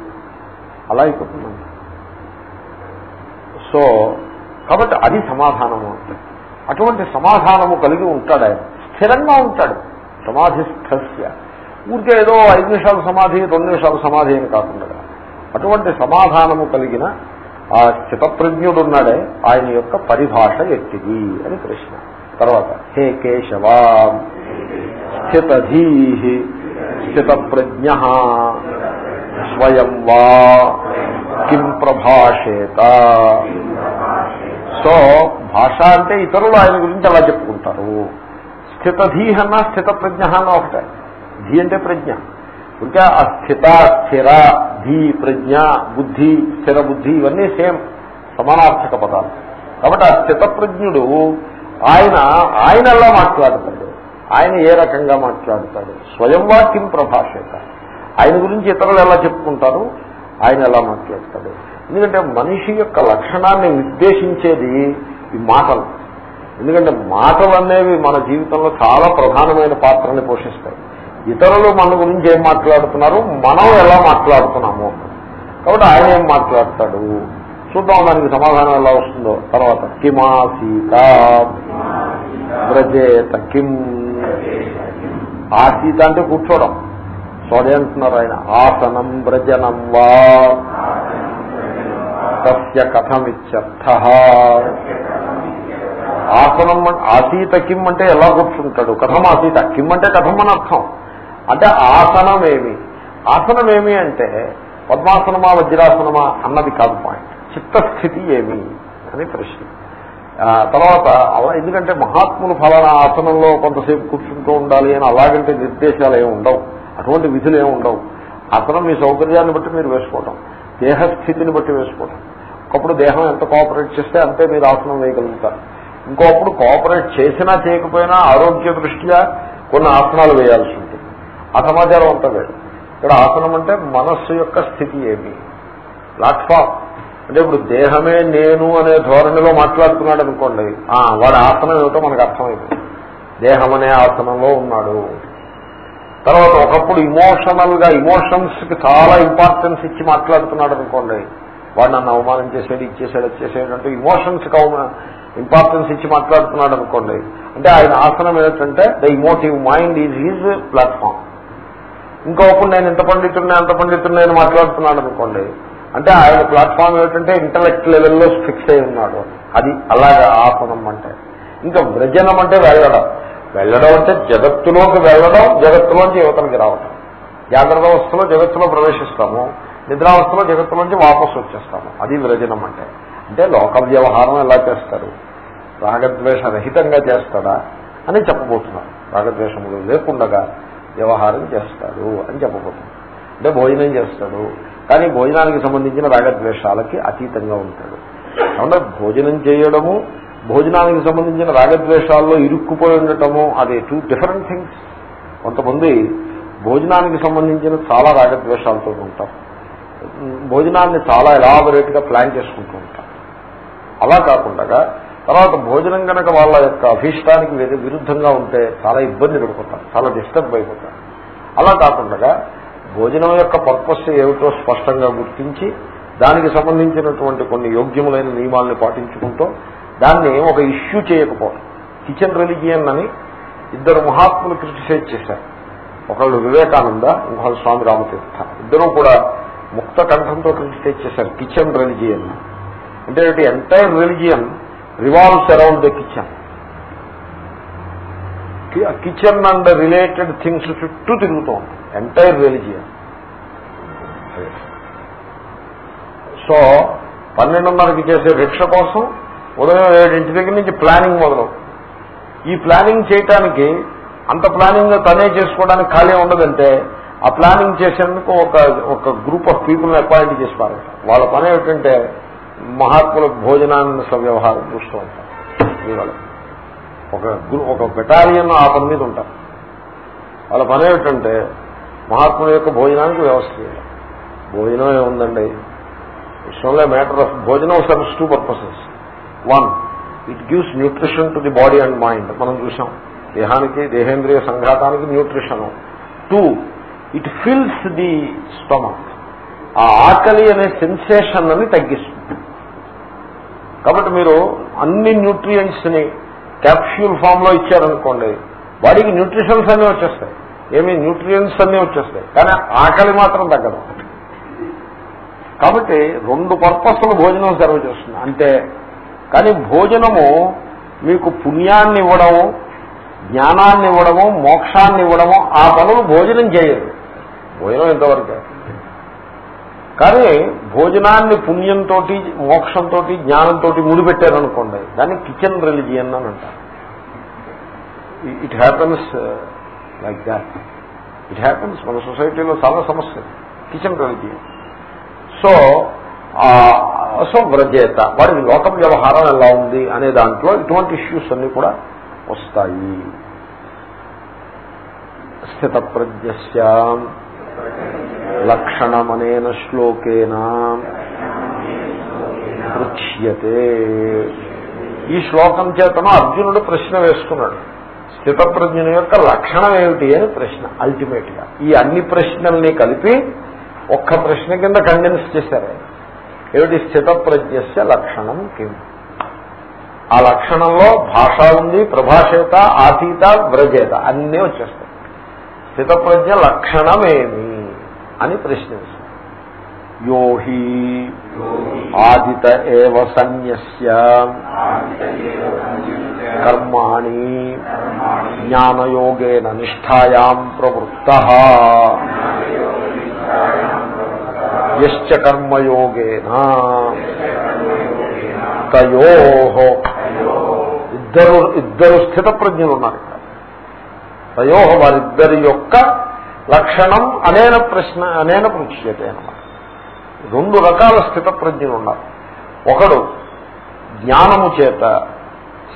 అలా అయిపోతుందండి సో కాబట్టి అది సమాధానము అటువంటి సమాధానము కలిగి ఉంటాడు ఆయన స్థిరంగా ఉంటాడు. సమాధిస్థస్య. ఊరికే ఏదో ఐదు నిమిషాల సమాధి రెండు నిమిషాల సమాధి అని కాకుండా అటువంటి సమాధానము కలిగిన ఆ స్థితప్రజ్ఞుడున్నాడే ఆయన యొక్క పరిభాష ఎట్టిది అని ప్రశ్న. తర్వాత హే కేశవా. స్థితధీ స్థితప్రజ్ఞ స్వయం వా కిం ప్రభాషేత. సో భాష అంటే ఇతరులు ఆయన గురించి అలా చెప్పుకుంటారు. స్థితధీ అన్న స్థిత ప్రజ్ఞ అన్న ఒకటే. ధీ అంటే ప్రజ్ఞ. ఇంకా అస్థిత స్థిర ధీ ప్రజ్ఞ బుద్ధి స్థిర బుద్ధి ఇవన్నీ సేమ్ సమానార్థక పదాలు. కాబట్టి ఆ స్థితప్రజ్ఞుడు ఆయన ఆయన ఎలా మాట్లాడతాడు. ఆయన ఏ రకంగా మాట్లాడతాడు? స్వయం వాక్యం ప్రభాషేత. ఆయన గురించి ఇతరులు ఎలా చెప్పుకుంటారు? ఆయన ఎలా మాట్లాడతాడు? ఎందుకంటే మనిషి యొక్క లక్షణాన్ని నిర్దేశించేది ఈ మాటలు. ఎందుకంటే మాటలు అనేవి మన జీవితంలో చాలా ప్రధానమైన పాత్రని పోషిస్తాయి. ఇతరులు మన గురించి ఏం మాట్లాడుతున్నారు? మనం ఎలా మాట్లాడుతున్నాము? కాబట్టి ఆయన ఏం మాట్లాడతాడు? చూద్దాం దానికి సమాధానం ఎలా వస్తుందో. తర్వాత కిమాసీత వ్రజేత కిం ఆసీత అంటే కూర్చోవడం సోదే అంటున్నారు ఆయన. ఆసనం వ్రజనం వా. తస్య కథమిత్యర్థ. ఆసనం ఆసీత కిం అంటే ఎలా కూర్చుంటాడు? కథం ఆసీత. కిం అంటే కథం అని అర్థం. అంటే ఆసనమేమి? ఆసనమేమి అంటే పద్మాసనమా వజ్రాసనమా అన్నది కాదు పాయింట్ చిత్తస్థితి ఏమి? అని ప్రశ్న. తర్వాత అలా ఎందుకంటే మహాత్ములు ఫలానా ఆసనంలో కొంతసేపు కూర్చుంటూ ఉండాలి అని అలాగంటే నిర్దేశాలు ఏమి ఉండవు. అటువంటి విధులు ఏమి ఉండవు. ఆసనం మీ సౌకర్యాన్ని బట్టి మీరు వేసుకోవటం. దేహస్థితిని బట్టి వేసుకోవటం. ఒకప్పుడు దేహం ఎంత కోఆపరేట్ చేస్తే అంతే మీరు ఆసనం వేయగలుగుతారు. ఇంకోప్పుడు కోఆపరేట్ చేసినా చేయకపోయినా ఆరోగ్య దృష్ట్యా కొన్ని ఆసనాలు వేయాల్సి ఉంటుంది. ఆ సమాచారం అంతా ఇక్కడ ఆసనం అంటే మనస్సు యొక్క స్థితి ఏమి? ప్లాట్ఫామ్ అంటే ఇప్పుడు దేహమే నేను అనే ధోరణిలో మాట్లాడుతున్నాడు అనుకోండి. వాడి ఆసనం ఏమిటో మనకు అర్థమైపోయింది దేహం అనే ఆసనంలో ఉన్నాడు. తర్వాత ఒకప్పుడు ఇమోషనల్గా ఇమోషన్స్కి చాలా ఇంపార్టెన్స్ ఇచ్చి మాట్లాడుతున్నాడు అనుకోండి. వాడు నన్ను అవమానం చేసాడు ఇచ్చేసాడు వచ్చేసాడు అంటే ఇమోషన్స్కి ఇంపార్టెన్స్ ఇచ్చి మాట్లాడుతున్నాడు అనుకోండి. అంటే ఆయన ఆసనం ఏంటంటే the emotive mind is his platform ఇంకొకప్పుడు నేను ఇంత పండితుడిని అంత పండితుడిని నేను మాట్లాడుతున్నాడు అనుకోండి. అంటే ఆయన ప్లాట్ఫామ్ ఏమిటంటే ఇంటలెక్ట్ లెవెల్లో ఫిక్స్ అయి ఉన్నాడు. అది అలాగా ఆసనం అంటే. ఇంకా వ్రజనం అంటే వెళ్ళడం. వెళ్ళడం అంటే జగత్తులోకి వెళ్ళడం జగత్తులోంచి యువతనికి రావడం జాగ్రత్త అవస్థలో జగత్తులో ప్రవేశిస్తాము. నిద్రావస్థలో జగత్తులోంచి వాపసు వచ్చేస్తాము. అది వ్రజనం అంటే. అంటే లోక వ్యవహారం ఎలా చేస్తారు? రాగద్వేష రహితంగా చేస్తాడా అని చెప్పబోతున్నారు. రాగద్వేషములు లేకుండగా వ్యవహారం చేస్తాడు అని చెప్పబోతున్నారు. అంటే భోజనం చేస్తాడు. కానీ భోజనానికి సంబంధించిన రాగద్వేషాలకి అతీతంగా ఉంటాడు. కాబట్టి భోజనం చేయడము భోజనానికి సంబంధించిన రాగద్వేషాల్లో ఇరుక్కుపోయి ఉండటము అది టూ డిఫరెంట్ థింగ్స్ కొంతమంది భోజనానికి సంబంధించిన చాలా రాగద్వేషాలతో ఉంటారు. భోజనాన్ని చాలా ఎలాబొరేట్గా ప్లాన్ చేసుకుంటూ ఉంటారు. అలా కాకుండా తర్వాత భోజనం కనుక వాళ్ళ యొక్క అభీష్టానికి విరుద్ధంగా ఉంటే చాలా ఇబ్బంది పడిపోతారు చాలా డిస్టర్బ్ అయిపోతారు. అలా కాకుండా భోజనం యొక్క పర్పస్ ఏమిటో స్పష్టంగా గుర్తించి దానికి సంబంధించినటువంటి కొన్ని యోగ్యములైన నియమాలను పాటించుకుంటూ దాన్ని ఒక ఇష్యూ చేయకపోవడం. కిచెన్ రిలిజియన్ అని ఇద్దరు మహాత్ములు క్రిటిసైజ్ చేశారు. ఒకళ్ళు వివేకానంద ఇంకొకళ్ళు స్వామి రామతీర్థ. ఇద్దరూ కూడా ముక్త కంఠంతో క్రిటిసైజ్ చేశారు కిచెన్ రిలిజియన్. అంటే entire religion revolves around the kitchen. Kitchen and related things చుట్టూ తిరుగుతూ ఉంటాం ఎంటైర్ రిలీజియన్ సో పన్నెండున్నరకి చేసే భిక్ష కోసం ఉదయం ఏడింటి దగ్గర నుంచి ప్లానింగ్ మొదలవు. ఈ ప్లానింగ్ చేయటానికి అంత ప్లానింగ్ తనే చేసుకోవడానికి ఖాళీ ఉండదంటే ఆ ప్లానింగ్ చేసేందుకు ఒక ఒక గ్రూప్ ఆఫ్ పీపుల్ని అపాయింట్ చేసి వాళ్ళ పని ఏమిటంటే మహాత్ముల భోజనాన్ని వ్యవహారం చూస్తూ ఉంటారు. ఒక ఒక బెటాలియన్ ఆ పని మీద ఉంటారు. వాళ్ళ పని ఏమిటంటే మహాత్ముల యొక్క భోజనానికి వ్యవస్థ చేయాలి. భోజనం ఏముందండి? ఇట్స్ ఓన్లీ మ్యాటర్ ఆఫ్ భోజనం serves two purposes one it gives nutrition to the body and mind మనం చూసాం దేహానికి దేహేంద్రియ సంఘాతానికి nutrition two it fills the stomach ఆ ఆకలి అనే సెన్సేషన్ అని తగ్గిస్తుంది. కాబట్టి మీరు అన్ని న్యూట్రియంట్స్ని క్యాప్స్యూల్ ఫామ్లో ఇచ్చారనుకోండి వాడికి న్యూట్రిషన్స్ అన్నీ వచ్చేస్తాయి. ఏమి న్యూట్రియన్స్ అన్నీ వచ్చేస్తాయి. కానీ ఆకలి మాత్రం తగ్గదు. కాబట్టి రెండు పర్పస్లు భోజనం సర్వ్ చేస్తుంది. అంటే కానీ భోజనము మీకు పుణ్యాన్ని ఇవ్వడము జ్ఞానాన్ని ఇవ్వడము మోక్షాన్ని ఇవ్వడము ఆ పనులు భోజనం చేయదు. భోజనం ఎంతవరకే కానీ భోజనాన్ని పుణ్యంతో మోక్షంతో జ్ఞానంతో ముడిపెట్టారనుకోండి దాన్ని కిచెన్ రిలిజియన్ అని అంటారు. It happens like that it happens మన సొసైటీలో చాలా సమస్య. కిచెన్ రిలిజియన్ సో సో వ్రజేత వాడి లోకం వ్యవహారం ఎలా ఉంది అనే దాంట్లో ఇటువంటి ఇష్యూస్ అన్ని కూడా వస్తాయి. స్థిత ప్రజ్ఞస్య లక్షణమనేన శ్లోకేన. పృచ్యతే ఈ శ్లోకం చేతను అర్జునుడు ప్రశ్న వేసుకున్నాడు స్థితప్రజ్ఞుని యొక్క లక్షణం ఏమిటి అని ప్రశ్న అల్టిమేట్గా. ఈ అన్ని ప్రశ్నల్ని కలిపి ఒక్క ప్రశ్న కింద కండెన్స్ చేశారు. ఏమిటి? స్థితప్రజ్ఞస్య లక్షణం కిం? ఆ లక్షణంలో భాష ఉంది ప్రభాషేత ఆతీత వ్రజేత అన్నీ వచ్చేస్తాయి. స్థితప్రజ్ఞ లక్షణమేమి? అని ప్రశ్నించారు యోహి ఆదిత ఏవ సన్యస్య కర్మాణి జ్ఞానయోగేన నిష్ఠాయాం ప్రవృత్త యశ్చ కర్మయోగేన తయో ఇద్దరు ఇద్దరు స్థిత ప్రజ్ఞలు ఉన్నారు ఇక్కడ తయో వారిద్దరి యొక్క లక్షణం అనేన ప్రశ్న అనేన పృచ్యతే అన్నమాట. రెండు రకాల స్థిత ప్రజ్ఞలు ఉన్నారు ఒకడు జ్ఞానము చేత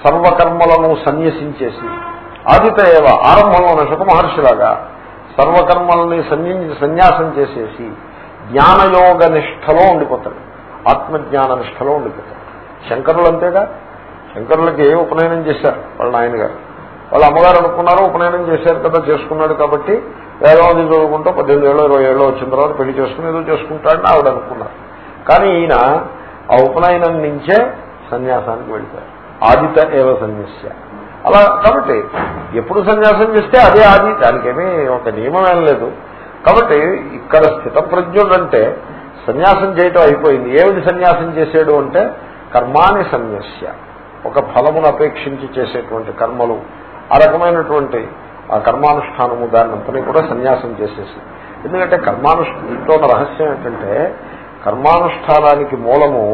సర్వకర్మలను సన్యసించేసి ఆదిత ఏవ ఆరంభంలోన సుఖమహర్షిలాగా సర్వకర్మల్ని సన్యాసం చేసేసి జ్ఞానయోగ నిష్టలో ఉండిపోతాడు. ఆత్మజ్ఞాన నిష్టలో ఉండిపోతాడు. శంకరులు అంతేగా శంకరులకి ఏ ఉపనయనం చేశారు? వాళ్ళ నాయన గారు వాళ్ళ అమ్మగారు అనుకున్నారు ఉపనయనం చేశారు కదా చేసుకున్నాడు కాబట్టి వేదవాది చదువుకుంటూ పద్దెనిమిది ఏళ్ళు ఇరవై ఏళ్ళు వచ్చిన తర్వాత పెళ్ళి చేసుకుని ఏదో చేసుకుంటాడని ఆవిడ అనుకున్నారు. కానీ ఈయన ఆ ఉపనయనం నుంచే సన్యాసానికి వెళ్తారు ఆదిత ఏవ సన్యస్య. అలా కాబట్టి ఎప్పుడు సన్యాసం చేస్తే అదే ఆది దానికేమీ ఒక నియమం ఏం లేదు. కాబట్టి ఇక్కడ స్థితప్రజ్ఞుడంటే సన్యాసం చేయటం అయిపోయింది. ఏమిటి సన్యాసం చేసేడు అంటే కర్మాని సన్యస్య. ఒక ఫలమును అపేక్షించి చేసేటువంటి కర్మలు ఆ రకమైనటువంటి ఆ కర్మానుష్ఠానము దాన్నంతని కూడా సన్యాసం చేసేసి. ఎందుకంటే కర్మానుష్ ఇంట్లో రహస్యం ఏంటంటే కర్మానుష్ఠానానికి మూలము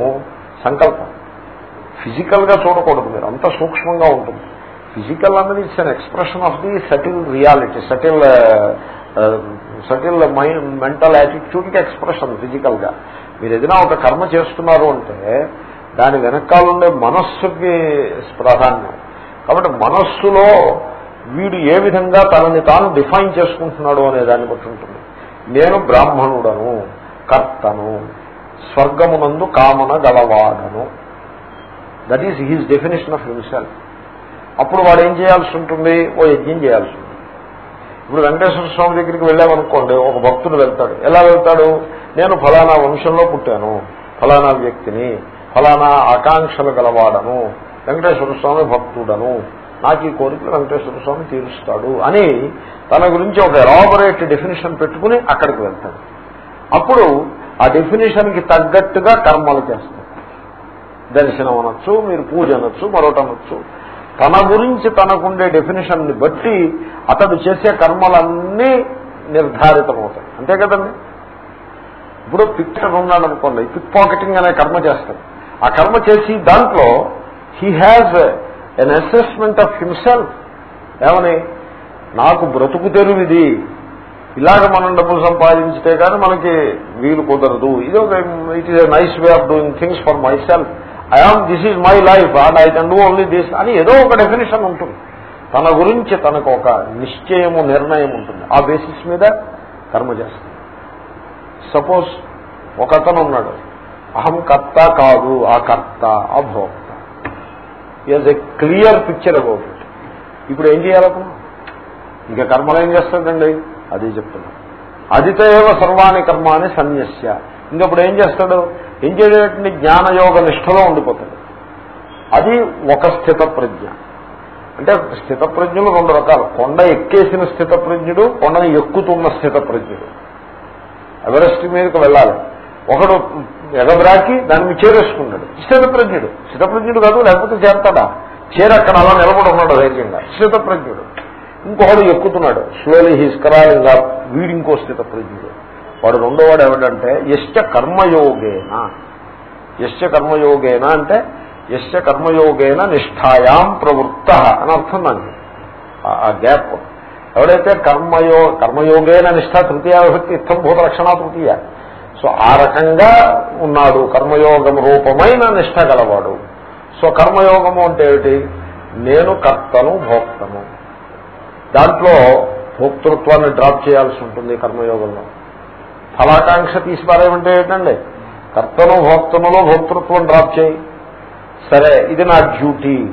సంకల్పం. ఫిజికల్గా చూడకూడదు మీరు అంత సూక్ష్మంగా ఉంటుంది. ఫిజికల్ అన్నది it's an expression of the subtle reality subtle subtle mind mental యాటిట్యూడ్కి expression ఫిజికల్గా మీరు ఏదైనా ఒక కర్మ చేస్తున్నారు అంటే దాని వెనకాలండే మనస్సుకి ప్రాధాన్యం. కాబట్టి మనస్సులో వీడు ఏ విధంగా తనని తాను డిఫైన్ చేసుకుంటున్నాడు అనే దాన్ని బట్టి ఉంటుంది. నేను బ్రాహ్మణుడను కర్తను స్వర్గమునందు కామన గలవాడను. That is his definition of himself అప్పుడు వాడు ఏం చేయాల్సి ఉంటుంది? ఓ యజ్ఞం చేయాల్సి ఉంటుంది. ఇప్పుడు వెంకటేశ్వర స్వామి దగ్గరికి వెళ్ళామనుకోండి ఒక భక్తుడు వెళ్తాడు. ఎలా వెళ్తాడు? నేను ఫలానా వంశంలో పుట్టాను ఫలానా వ్యక్తిని ఫలానా ఆకాంక్షలు గలవాడను వెంకటేశ్వర స్వామి భక్తుడను. నాకు ఈ కోరికలు వెంకటేశ్వర స్వామి తీరుస్తాడు అని తన గురించి ఒక ఎలాబొరేట్ డెఫినేషన్ పెట్టుకుని అక్కడికి వెళ్తాడు. అప్పుడు ఆ డెఫినేషన్కి తగ్గట్టుగా కర్మలు చేస్తాడు. దర్శనం అనొచ్చు మీరు పూజ అనొచ్చు మరొకటి అనొచ్చు. తన గురించి తనకుండే డెఫినేషన్ని బట్టి అతడు చేసే కర్మలన్నీ నిర్ధారితమవుతాయి. అంతే కదండి? ఇప్పుడు పిక్చర్ ఉన్నాడు అనుకోండి పిక్ పాకెటింగ్ అనే కర్మ చేస్తాడు. ఆ కర్మ చేసి దాంట్లో he has an assessment of himself ఏమని? నాకు బ్రతుకు తెరువిది. ఇలాగ మనం డబ్బులు సంపాదించితే కానీ మనకి వీలు కుదరదు. ఇది ఒక it is a nice way of doing things for my self am this is my life and I can do only this అని ఏదో ఒక డెఫినేషన్ ఉంటుంది. తన గురించి తనకు ఒక నిశ్చయము నిర్ణయం ఉంటుంది. ఆ బేసిస్ మీద కర్మ చేస్తుంది సపోజ్ ఒక అతను ఉన్నాడు. అహం కర్త కాదు ఆ కర్త ఆ భోక్త is a clear picture about it ఇప్పుడు ఏం చేయాలతను ఇంకా కర్మలు ఏం చేస్తాడండి? అది చెప్తున్నా. అదితేవ సర్వాణి కర్మాని సన్యస్య. ఇంకప్పుడు ఏం చేస్తాడు? ఏం చేయటువంటి జ్ఞానయోగ నిష్ఠలో ఉండిపోతాడు. అది ఒక స్థిత ప్రజ్ఞ అంటే స్థితప్రజ్ఞులు రెండు రకాలు. కొండ ఎక్కేసిన స్థితప్రజ్ఞుడు కొండను ఎక్కుతున్న స్థితప్రజ్ఞుడు. ఎవరెస్ట్ మీదకి వెళ్ళాలి. ఒకడు ఎగబ్రాకి దాన్ని చేరేసుకున్నాడు. స్థితప్రజ్ఞుడు స్థితప్రజ్ఞుడు కాదు లేకపోతే చేరతాడా? చేరు అక్కడ అలా నిలబడి ఉన్నాడు ధైర్యంగా. స్థితప్రజ్ఞుడు ఇంకొకడు ఎక్కుతున్నాడు. స్లోలీ హీస్ కరాలింగ్ వీడు ఇంకో స్థితప్రజ్ఞుడు వాడు రెండో వాడు ఎవడంటే యశ్చ కర్మయోగేనా. యశ్చ కర్మయోగేనా అంటే యశ్చ కర్మయోగేన నిష్ఠాయాం ప్రవృత్త అని అర్థం దానికి. ఆ గ్యాప్. ఎవడైతే కర్మయో కర్మయోగేన నిష్ఠ తృతీయ విభక్తి ఇత్తం భూత లక్షణ తృతీయ. సో ఆ రకంగా ఉన్నాడు కర్మయోగం రూపమైన నిష్ఠ గలవాడు. సో కర్మయోగము అంటే ఏమిటి? నేను కర్తను భోక్తను. దాంట్లో భోక్తృత్వాన్ని డ్రాప్ చేయాల్సి ఉంటుంది కర్మయోగంలో. ఫలాకాంక్ష తీసిపారేమంటే ఏంటండి? కర్తను భోక్తనులో భోక్తృత్వం డ్రాప్ చేయి. సరే ఇది నా డ్యూటీ.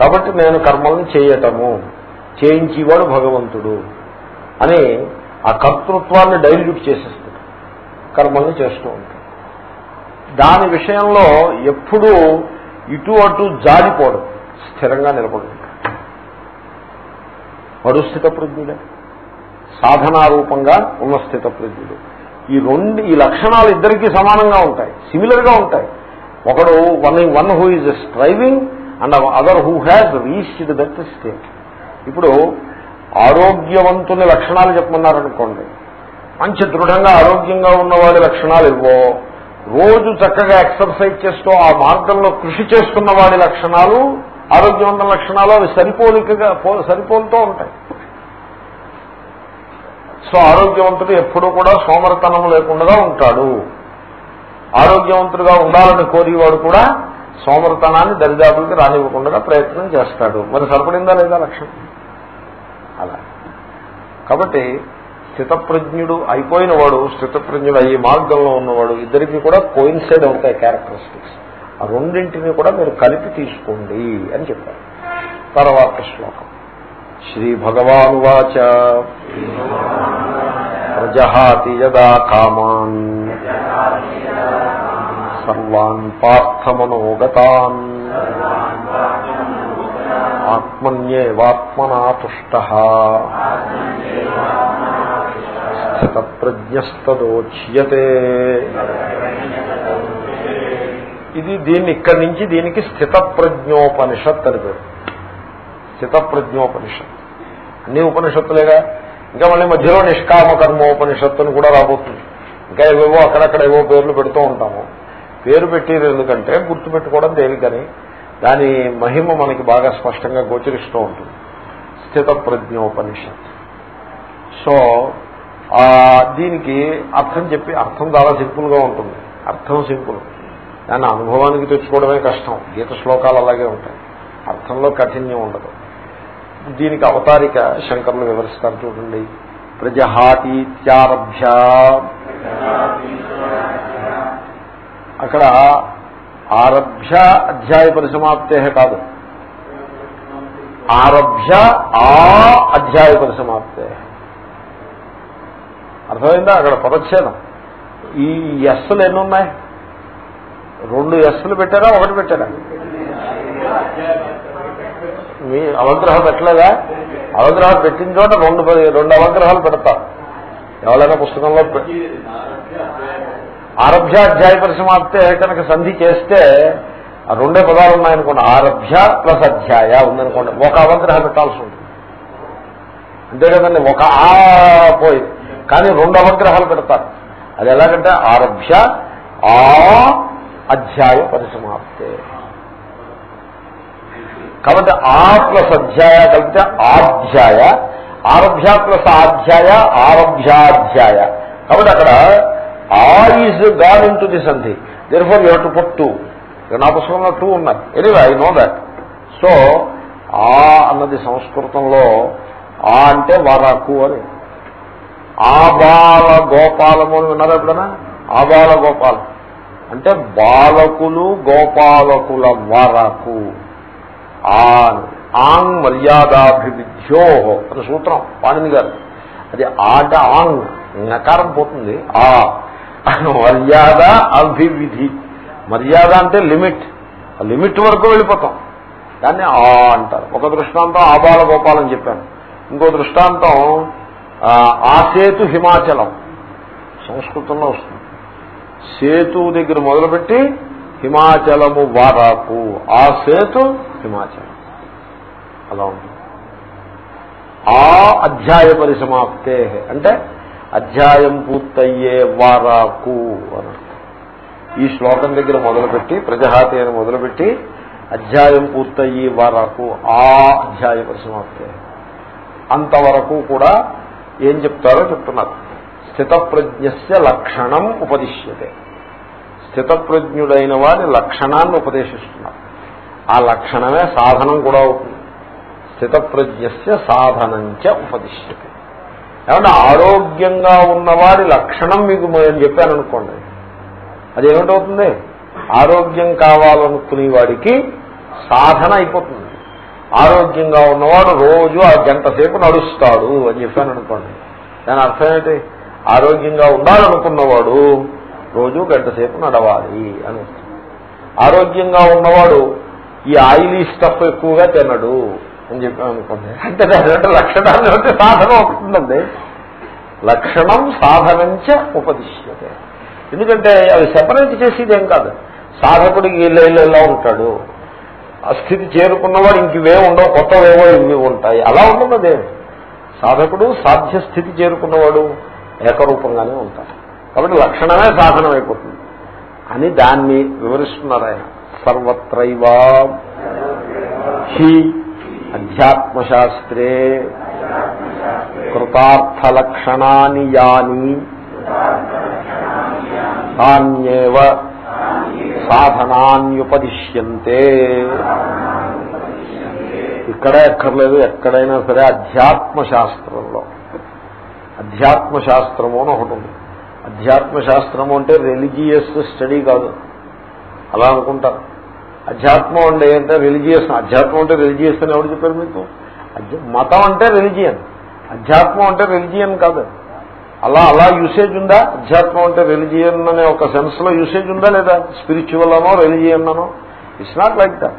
కాబట్టి నేను కర్మల్ని చేయటము. చేయించేవాడు భగవంతుడు అని ఆ కర్తృత్వాన్ని డైల్యూట్ చేసేస్తాను కర్మల్ని చేస్తూ ఉంటాడు దాని విషయంలో ఎప్పుడూ ఇటు అటు జారిపోవడం స్థిరంగా నిలబడుతుంది ఉంటాడు వాడు స్థితప్రజ్ఞుడే సాధనారూపంగా ఉన్న స్థితప్రజ్ఞుడు. ఈ రెండు ఈ లక్షణాలు ఇద్దరికీ సమానంగా ఉంటాయి సిమిలర్గా ఉంటాయి. ఒకడు one one who is striving and other who has reached that state. ఇప్పుడు ఆరోగ్యవంతుని లక్షణాలు చెప్పమన్నారనుకోండి మంచి దృఢంగా ఆరోగ్యంగా ఉన్నవాడి లక్షణాలు ఇవ్వో. రోజు చక్కగా ఎక్సర్సైజ్ చేస్తూ ఆ మార్గంలో కృషి చేస్తున్న వాడి లక్షణాలు ఆరోగ్యవంతుల లక్షణాలు అవి సరిపోలికగా సరిపోలుతూ ఉంటాయి. సో ఆరోగ్యవంతుడు ఎప్పుడూ కూడా సోమరతనం లేకుండా ఉంటాడు. ఆరోగ్యవంతుడుగా ఉండాలని కోరేవాడు కూడా సోమరతనాన్ని దరిదాపులకి రానివ్వకుండా ప్రయత్నం చేస్తాడు. మరి సరిపడిందా లేదా లక్ష్యం అలా. కాబట్టి స్థితప్రజ్ఞుడు అయిపోయిన వాడు స్థితప్రజ్ఞుడు అయ్యే మార్గంలో ఉన్నవాడు ఇద్దరికి కూడా కోయిన్సైడ్ అవుతాయి క్యారెక్టరిస్టిక్స్ ఆ రెండింటిని కూడా మీరు కలిపి తీసుకోండి అని చెప్పారు. తర్వాత శ్లోకం. శ్రీ భగవానువాచ ప్రజహాతి యదా కామాన్. సర్వాన్ పార్థమనోగతాన్. ఆత్మన్యేవాత్మనా తుష్ట స్థితప్రజ్ఞస్తదోచ్యతే ఇది దీన్ని ఇక్కడి నుంచి దీనికి స్థితప్రజ్ఞోపనిషత్ అని పేరు. స్థితప్రజ్ఞోపనిషత్. అన్ని ఉపనిషత్తులేగా. ఇంకా మళ్ళీ మధ్యలో నిష్కామ కర్మోపనిషత్తుని కూడా రాబోతుంది. ఇంకా ఏవేవో అక్కడక్కడ ఏవో పేర్లు పెడుతూ ఉంటాము. పేరు పెట్టేది ఎందుకంటే గుర్తుపెట్టుకోవడం తేలికని దాని మహిమ మనకి బాగా స్పష్టంగా గోచరిస్తూ ఉంటుంది. స్థిత ప్రజ్ఞోపనిషత్ సో దీనికి అర్థం చెప్పి అర్థం చాలా సింపుల్గా ఉంటుంది. అర్థం సింపుల్. దాన్ని అనుభవానికి తెచ్చుకోవడమే కష్టం. గీత శ్లోకాలు అలాగే ఉంటాయి. అర్థంలో కఠిన్యం ఉండదు. దీనికి అవతారిక శంకర్లు వివరిస్తారు చూడండి. ప్రజహాతీత్యారభ్య. అక్కడ ఆరభ్య అధ్యాయ పరిసమాప్తే కాదు. ఆరభ్య ఆ అధ్యాయ పరిసమాప్తే అర్థమైందా? అక్కడ పదచ్ఛేదం. ఈ ఎస్సులు ఎన్ని ఉన్నాయి? రెండు ఎస్సులు పెట్టారా? ఒకటి పెట్టారా? మీ అవగ్రహం పెట్టలేదా? అవగ్రహం పెట్టిన చోట రెండు రెండు అవగ్రహాలు పెడతారు ఎవరైనా పుస్తకంలో ఆరభ్య అధ్యాయ పరిసమాప్తే కనుక సంధి చేస్తే ఆ రెండే పదాలు ఉన్నాయనుకోండి. ఆరభ్య ప్లస్ అధ్యాయ ఉందనుకోండి. ఒక అవగ్రహం పెట్టాల్సి ఉంటుంది. అంతే కదండి ఒక ఆ పోయి కానీ రెండు అవగ్రహాలు పెడతారు. అది ఎలాగంటే ఆరభ్య ఆ అధ్యాయ పరిసమాప్తే. కాబట్టి ఆ ప్లస్ అధ్యాయ కలిపితే ఆధ్యాయ ఆరభ్య ప్లస్ ఆధ్యాయ ఆరభ్యాధ్యాయ. కాబట్టి అక్కడ ఆ is God in to the సంధి therefore you to put two నా పుస్తకంలో టూ ఉన్నాయి. Anyway I know that so ఆ అన్నది సంస్కృతంలో ఆ అంటే వరకు అని. ఆబాల గోపాలము అని విన్నారా ఎప్పుడైనా? ఆబాల గోపాల అంటే బాలకులు గోపాలకుల వరకు. ఆంగ్ మర్యాదాభివిధ్యో అని సూత్రం పాణిని గారు. అది ఆట ఆంగ్ నకారం పోతుంది. ఆ మర్యాద అభివిధి. మర్యాద అంటే లిమిట్. ఆ లిమిట్ వరకు వెళ్ళిపోతాం. దాన్ని ఆ అంటారు. ఒక దృష్టాంతం ఆబాల గోపాలని చెప్పాను ఇంకో దృష్టాంతం ఆ సేతు హిమాచలం. సంస్కృతంలో వస్తుంది. సేతు దగ్గర మొదలుపెట్టి హిమాచలము వారాకు. ఆ సేతు హిమాచలం. అలా ఉంటుంది ఆ అధ్యాయ పరిసమాప్తే. అంటే అధ్యాయం పూర్తయ్యే వారాకు అని ఈ శ్లోకం దగ్గర మొదలుపెట్టి ప్రజహాతి అని మొదలుపెట్టి అధ్యాయం పూర్తయ్యి వారాకు ఆ అధ్యాయ పరిసమాప్తే. అంతవరకు కూడా ఏం చెప్తారో చెప్తున్నారు. స్థితప్రజ్ఞస్య లక్షణం ఉపదిశ్యతే. స్థితప్రజ్ఞుడైన వారి లక్షణాన్ని ఉపదేశిస్తున్నారు. ఆ లక్షణమే సాధనం కూడా అవుతుంది. స్థితప్రజ్ఞస్య సాధనంచ ఉపదిశ్యతే. ఏమంటే ఆరోగ్యంగా ఉన్నవారి లక్షణం మీకు నేను చెప్పాను అనుకోండి అదేమిటవుతుంది? ఆరోగ్యం కావాలనుకునే వాడికి సాధన అయిపోతుంది. ఆరోగ్యంగా ఉన్నవాడు రోజు ఆ గంట సేపు నడుస్తాడు అని చెప్పాను అనుకోండి. దాని అర్థం ఏంటి? ఆరోగ్యంగా ఉండాలనుకున్నవాడు రోజు గంట సేపు నడవాలి అని ఆరోగ్యంగా ఉన్నవాడు ఈ ఆయిలీ స్టఫ్ ఎక్కువగా తినడు అని చెప్పాను అనుకోండి. అంటే దాని లక్షణాన్ని అంటే సాధన అవుతుందండి లక్షణం సాధనంచ ఉపదిశ్యతే. ఎందుకంటే అవి సెపరేట్ చేసేదేం కాదు. సాధకుడికి ఇళ్ళ ఇలా ఉంటాడు. ఆ స్థితి చేరుకున్నవాడు ఇంకవే ఉండవు కొత్తవేవో ఇవి ఉంటాయి. అలా ఉండదు అదే సాధకుడు సాధ్య స్థితి చేరుకున్నవాడు ఏకరూపంగానే ఉంటాడు. కాబట్టి లక్షణమే సాధనం అయిపోతుంది అని దాన్ని వివరిస్తున్నారు ఆయన. సర్వత్రైవా హి అధ్యాత్మశాస్త్రే కృతార్థలక్షణాని యాని. తాన్యేవ సాధనాన్యుపదిశ్యంతే. ఇక్కడే ఎక్కర్లేదు ఎక్కడైనా సరే అధ్యాత్మ శాస్త్రంలో అధ్యాత్మ శాస్త్రము అని ఒకటి ఉంది. అధ్యాత్మ శాస్త్రము అంటే రిలీజియస్ స్టడీ కాదు. అలా అనుకుంటారు. అధ్యాత్మం అంటే ఏంటంటే రిలీజియస్ అధ్యాత్మం అంటే రిలీజియస్ అని ఎవరు చెప్పారు మీకు? మతం అంటే రిలీజియన్ అధ్యాత్మం అంటే రిలీజియన్ కాదు. అలా అలా యూసేజ్ ఉందా? అధ్యాత్మం అంటే రిలిజియన్ అనే ఒక సెన్స్లో యూసేజ్ ఉందా లేదా? స్పిరిచువల్ అనో రిలిజియన్ అనో? ఇట్స్ నాట్ లైక్ దట్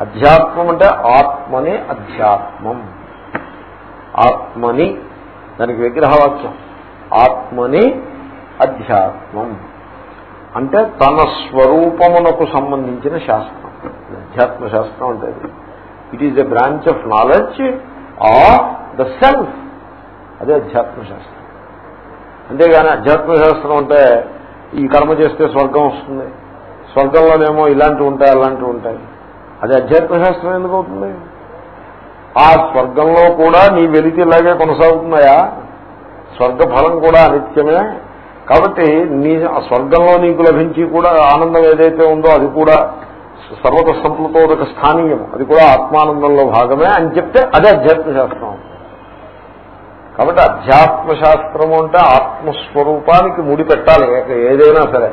అధ్యాత్మం అంటే ఆత్మని అధ్యాత్మం. ఆత్మని దానికి విగ్రహవాక్యం. ఆత్మని అధ్యాత్మం. అంటే తన స్వరూపమునకు సంబంధించిన శాస్త్రం. అధ్యాత్మ శాస్త్రం అంటే it is a branch of knowledge of the self అదే అధ్యాత్మ శాస్త్రం. అంతేగాని అధ్యాత్మ శాస్త్రం అంటే ఈ కర్మ చేస్తే స్వర్గం వస్తుంది. స్వర్గంలోనేమో ఇలాంటివి ఉంటాయి అలాంటివి ఉంటాయి. అది అధ్యాత్మ శాస్త్రం ఎందుకు అవుతుంది? ఆ స్వర్గంలో కూడా నీ వెలితి ఇలాగే కొనసాగుతున్నాయా? స్వర్గ ఫలం కూడా అనిత్యమే. కాబట్టి నీ ఆ స్వర్గంలో నీకు లభించి కూడా ఆనందం ఏదైతే ఉందో అది కూడా సర్వత సంప్లుతోదక స్థానీయం. అది కూడా ఆత్మానందంలో భాగమే అని చెప్తే అదే అధ్యాత్మ శాస్త్రం. కాబట్టి అధ్యాత్మ శాస్త్రము అంటే ఆత్మస్వరూపానికి ముడి పెట్టాలి ఏదైనా సరే.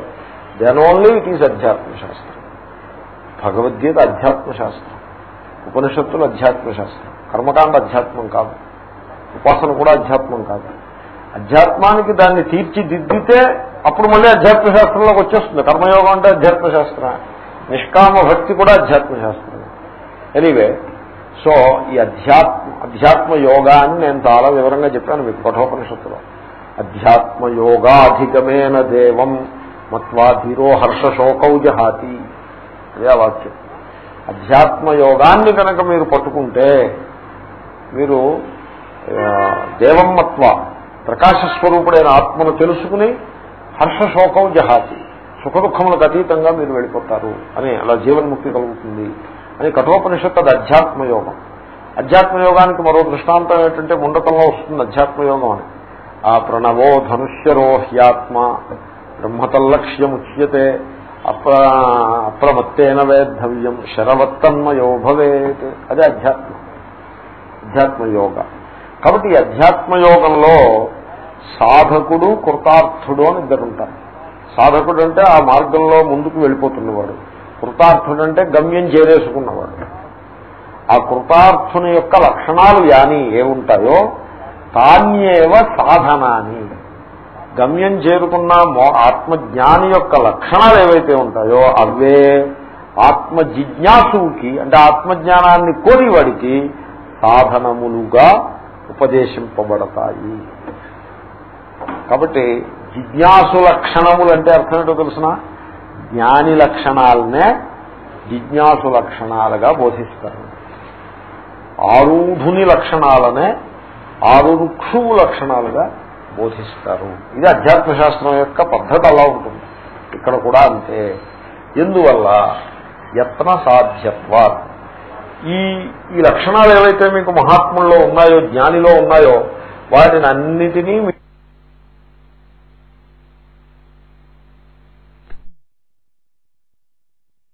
దెన్ ఓన్లీ ఇట్ ఈజ్ అధ్యాత్మ శాస్త్రం భగవద్గీత అధ్యాత్మ శాస్త్రం ఉపనిషత్తులు అధ్యాత్మ శాస్త్రం కర్మకాండ అధ్యాత్మం కాదు. ఉపాసన కూడా అధ్యాత్మం కాదు. అధ్యాత్మానికి దాన్ని తీర్చిదిద్దితే అప్పుడు మళ్ళీ అధ్యాత్మ శాస్త్రంలోకి వచ్చేస్తుంది. కర్మయోగం అంటే అధ్యాత్మ శాస్త్రం నిష్కామ భక్తి కూడా అధ్యాత్మ శాస్త్రం ఎనీవే సో ఈ అధ్యాత్మ అధ్యాత్మ యోగా అని నేను చాలా వివరంగా చెప్పాను మీకు కఠోపనిషత్తులో. అధ్యాత్మ యోగాధిగమేన దేవం మత్వా ధీరో హర్షశోకౌ జహాతి అదే వాక్యం. అధ్యాత్మ యోగాన్ని కనుక మీరు పట్టుకుంటే మీరు దేవం మత్వ ప్రకాశస్వరూపుడైన ఆత్మను తెలుసుకుని హర్షశోకం జహాతి సుఖ దుఃఖములకు అతీతంగా మీరు వెళ్ళిపోతారు అని అలా జీవన్ముక్తి కలుగుతుంది. అది కఠోపనిషత్తు అది అధ్యాత్మయోగం. అధ్యాత్మయోగానికి మరో దృష్టాంతం ఏంటంటే ముండకంలో వస్తుంది అధ్యాత్మయోగం అని. ఆ ప్రణవో ధనుష్యరో హ్యాత్మ బ్రహ్మతల్లక్ష్యముచ్యతే అప్ర అప్రమత్తేన వేద్ధవ్యం శరవత్తన్మయో భవేత్. అదే అధ్యాత్మ. అధ్యాత్మయోగ. కాబట్టి ఈ అధ్యాత్మయోగంలో సాధకుడు కృతార్థుడు అని ఇద్దరుంటారు. సాధకుడు అంటే ఆ మార్గంలో ముందుకు వెళ్ళిపోతున్నవాడు. కృతార్థుడు అంటే గమ్యం చేరేసుకున్నవాడు. ఆ కృతార్థుని యొక్క లక్షణాలు యాని ఏముంటాయో తాన్యేవ సాధనాని. గమ్యం చేరుకున్న ఆత్మజ్ఞాని యొక్క లక్షణాలు ఏవైతే ఉంటాయో అవే ఆత్మ జిజ్ఞాసుకి అంటే ఆత్మజ్ఞానాన్ని కోరివాడికి సాధనములుగా ఉపదేశింపబడతాయి. కాబట్టి జిజ్ఞాసు లక్షణములు అంటే అర్థం ఏంటో తెలుసిన? జ్ఞాని లక్షణాలనే జిజ్ఞాసు లక్షణాలుగా బోధిస్తారు. ఆరుఢుని లక్షణాలనే ఆరుక్షువు లక్షణాలుగా బోధిస్తారు. ఇది అధ్యాత్మ శాస్త్రం యొక్క పద్ధతి అలా ఉంటుంది. ఇక్కడ కూడా అంతే. ఎందువల్ల? యత్న సాధ్యత్వ ఈ ఈ లక్షణాలు ఏవైతే మీకు మహాత్ముల్లో ఉన్నాయో జ్ఞానిలో ఉన్నాయో వాటిని అన్నిటినీ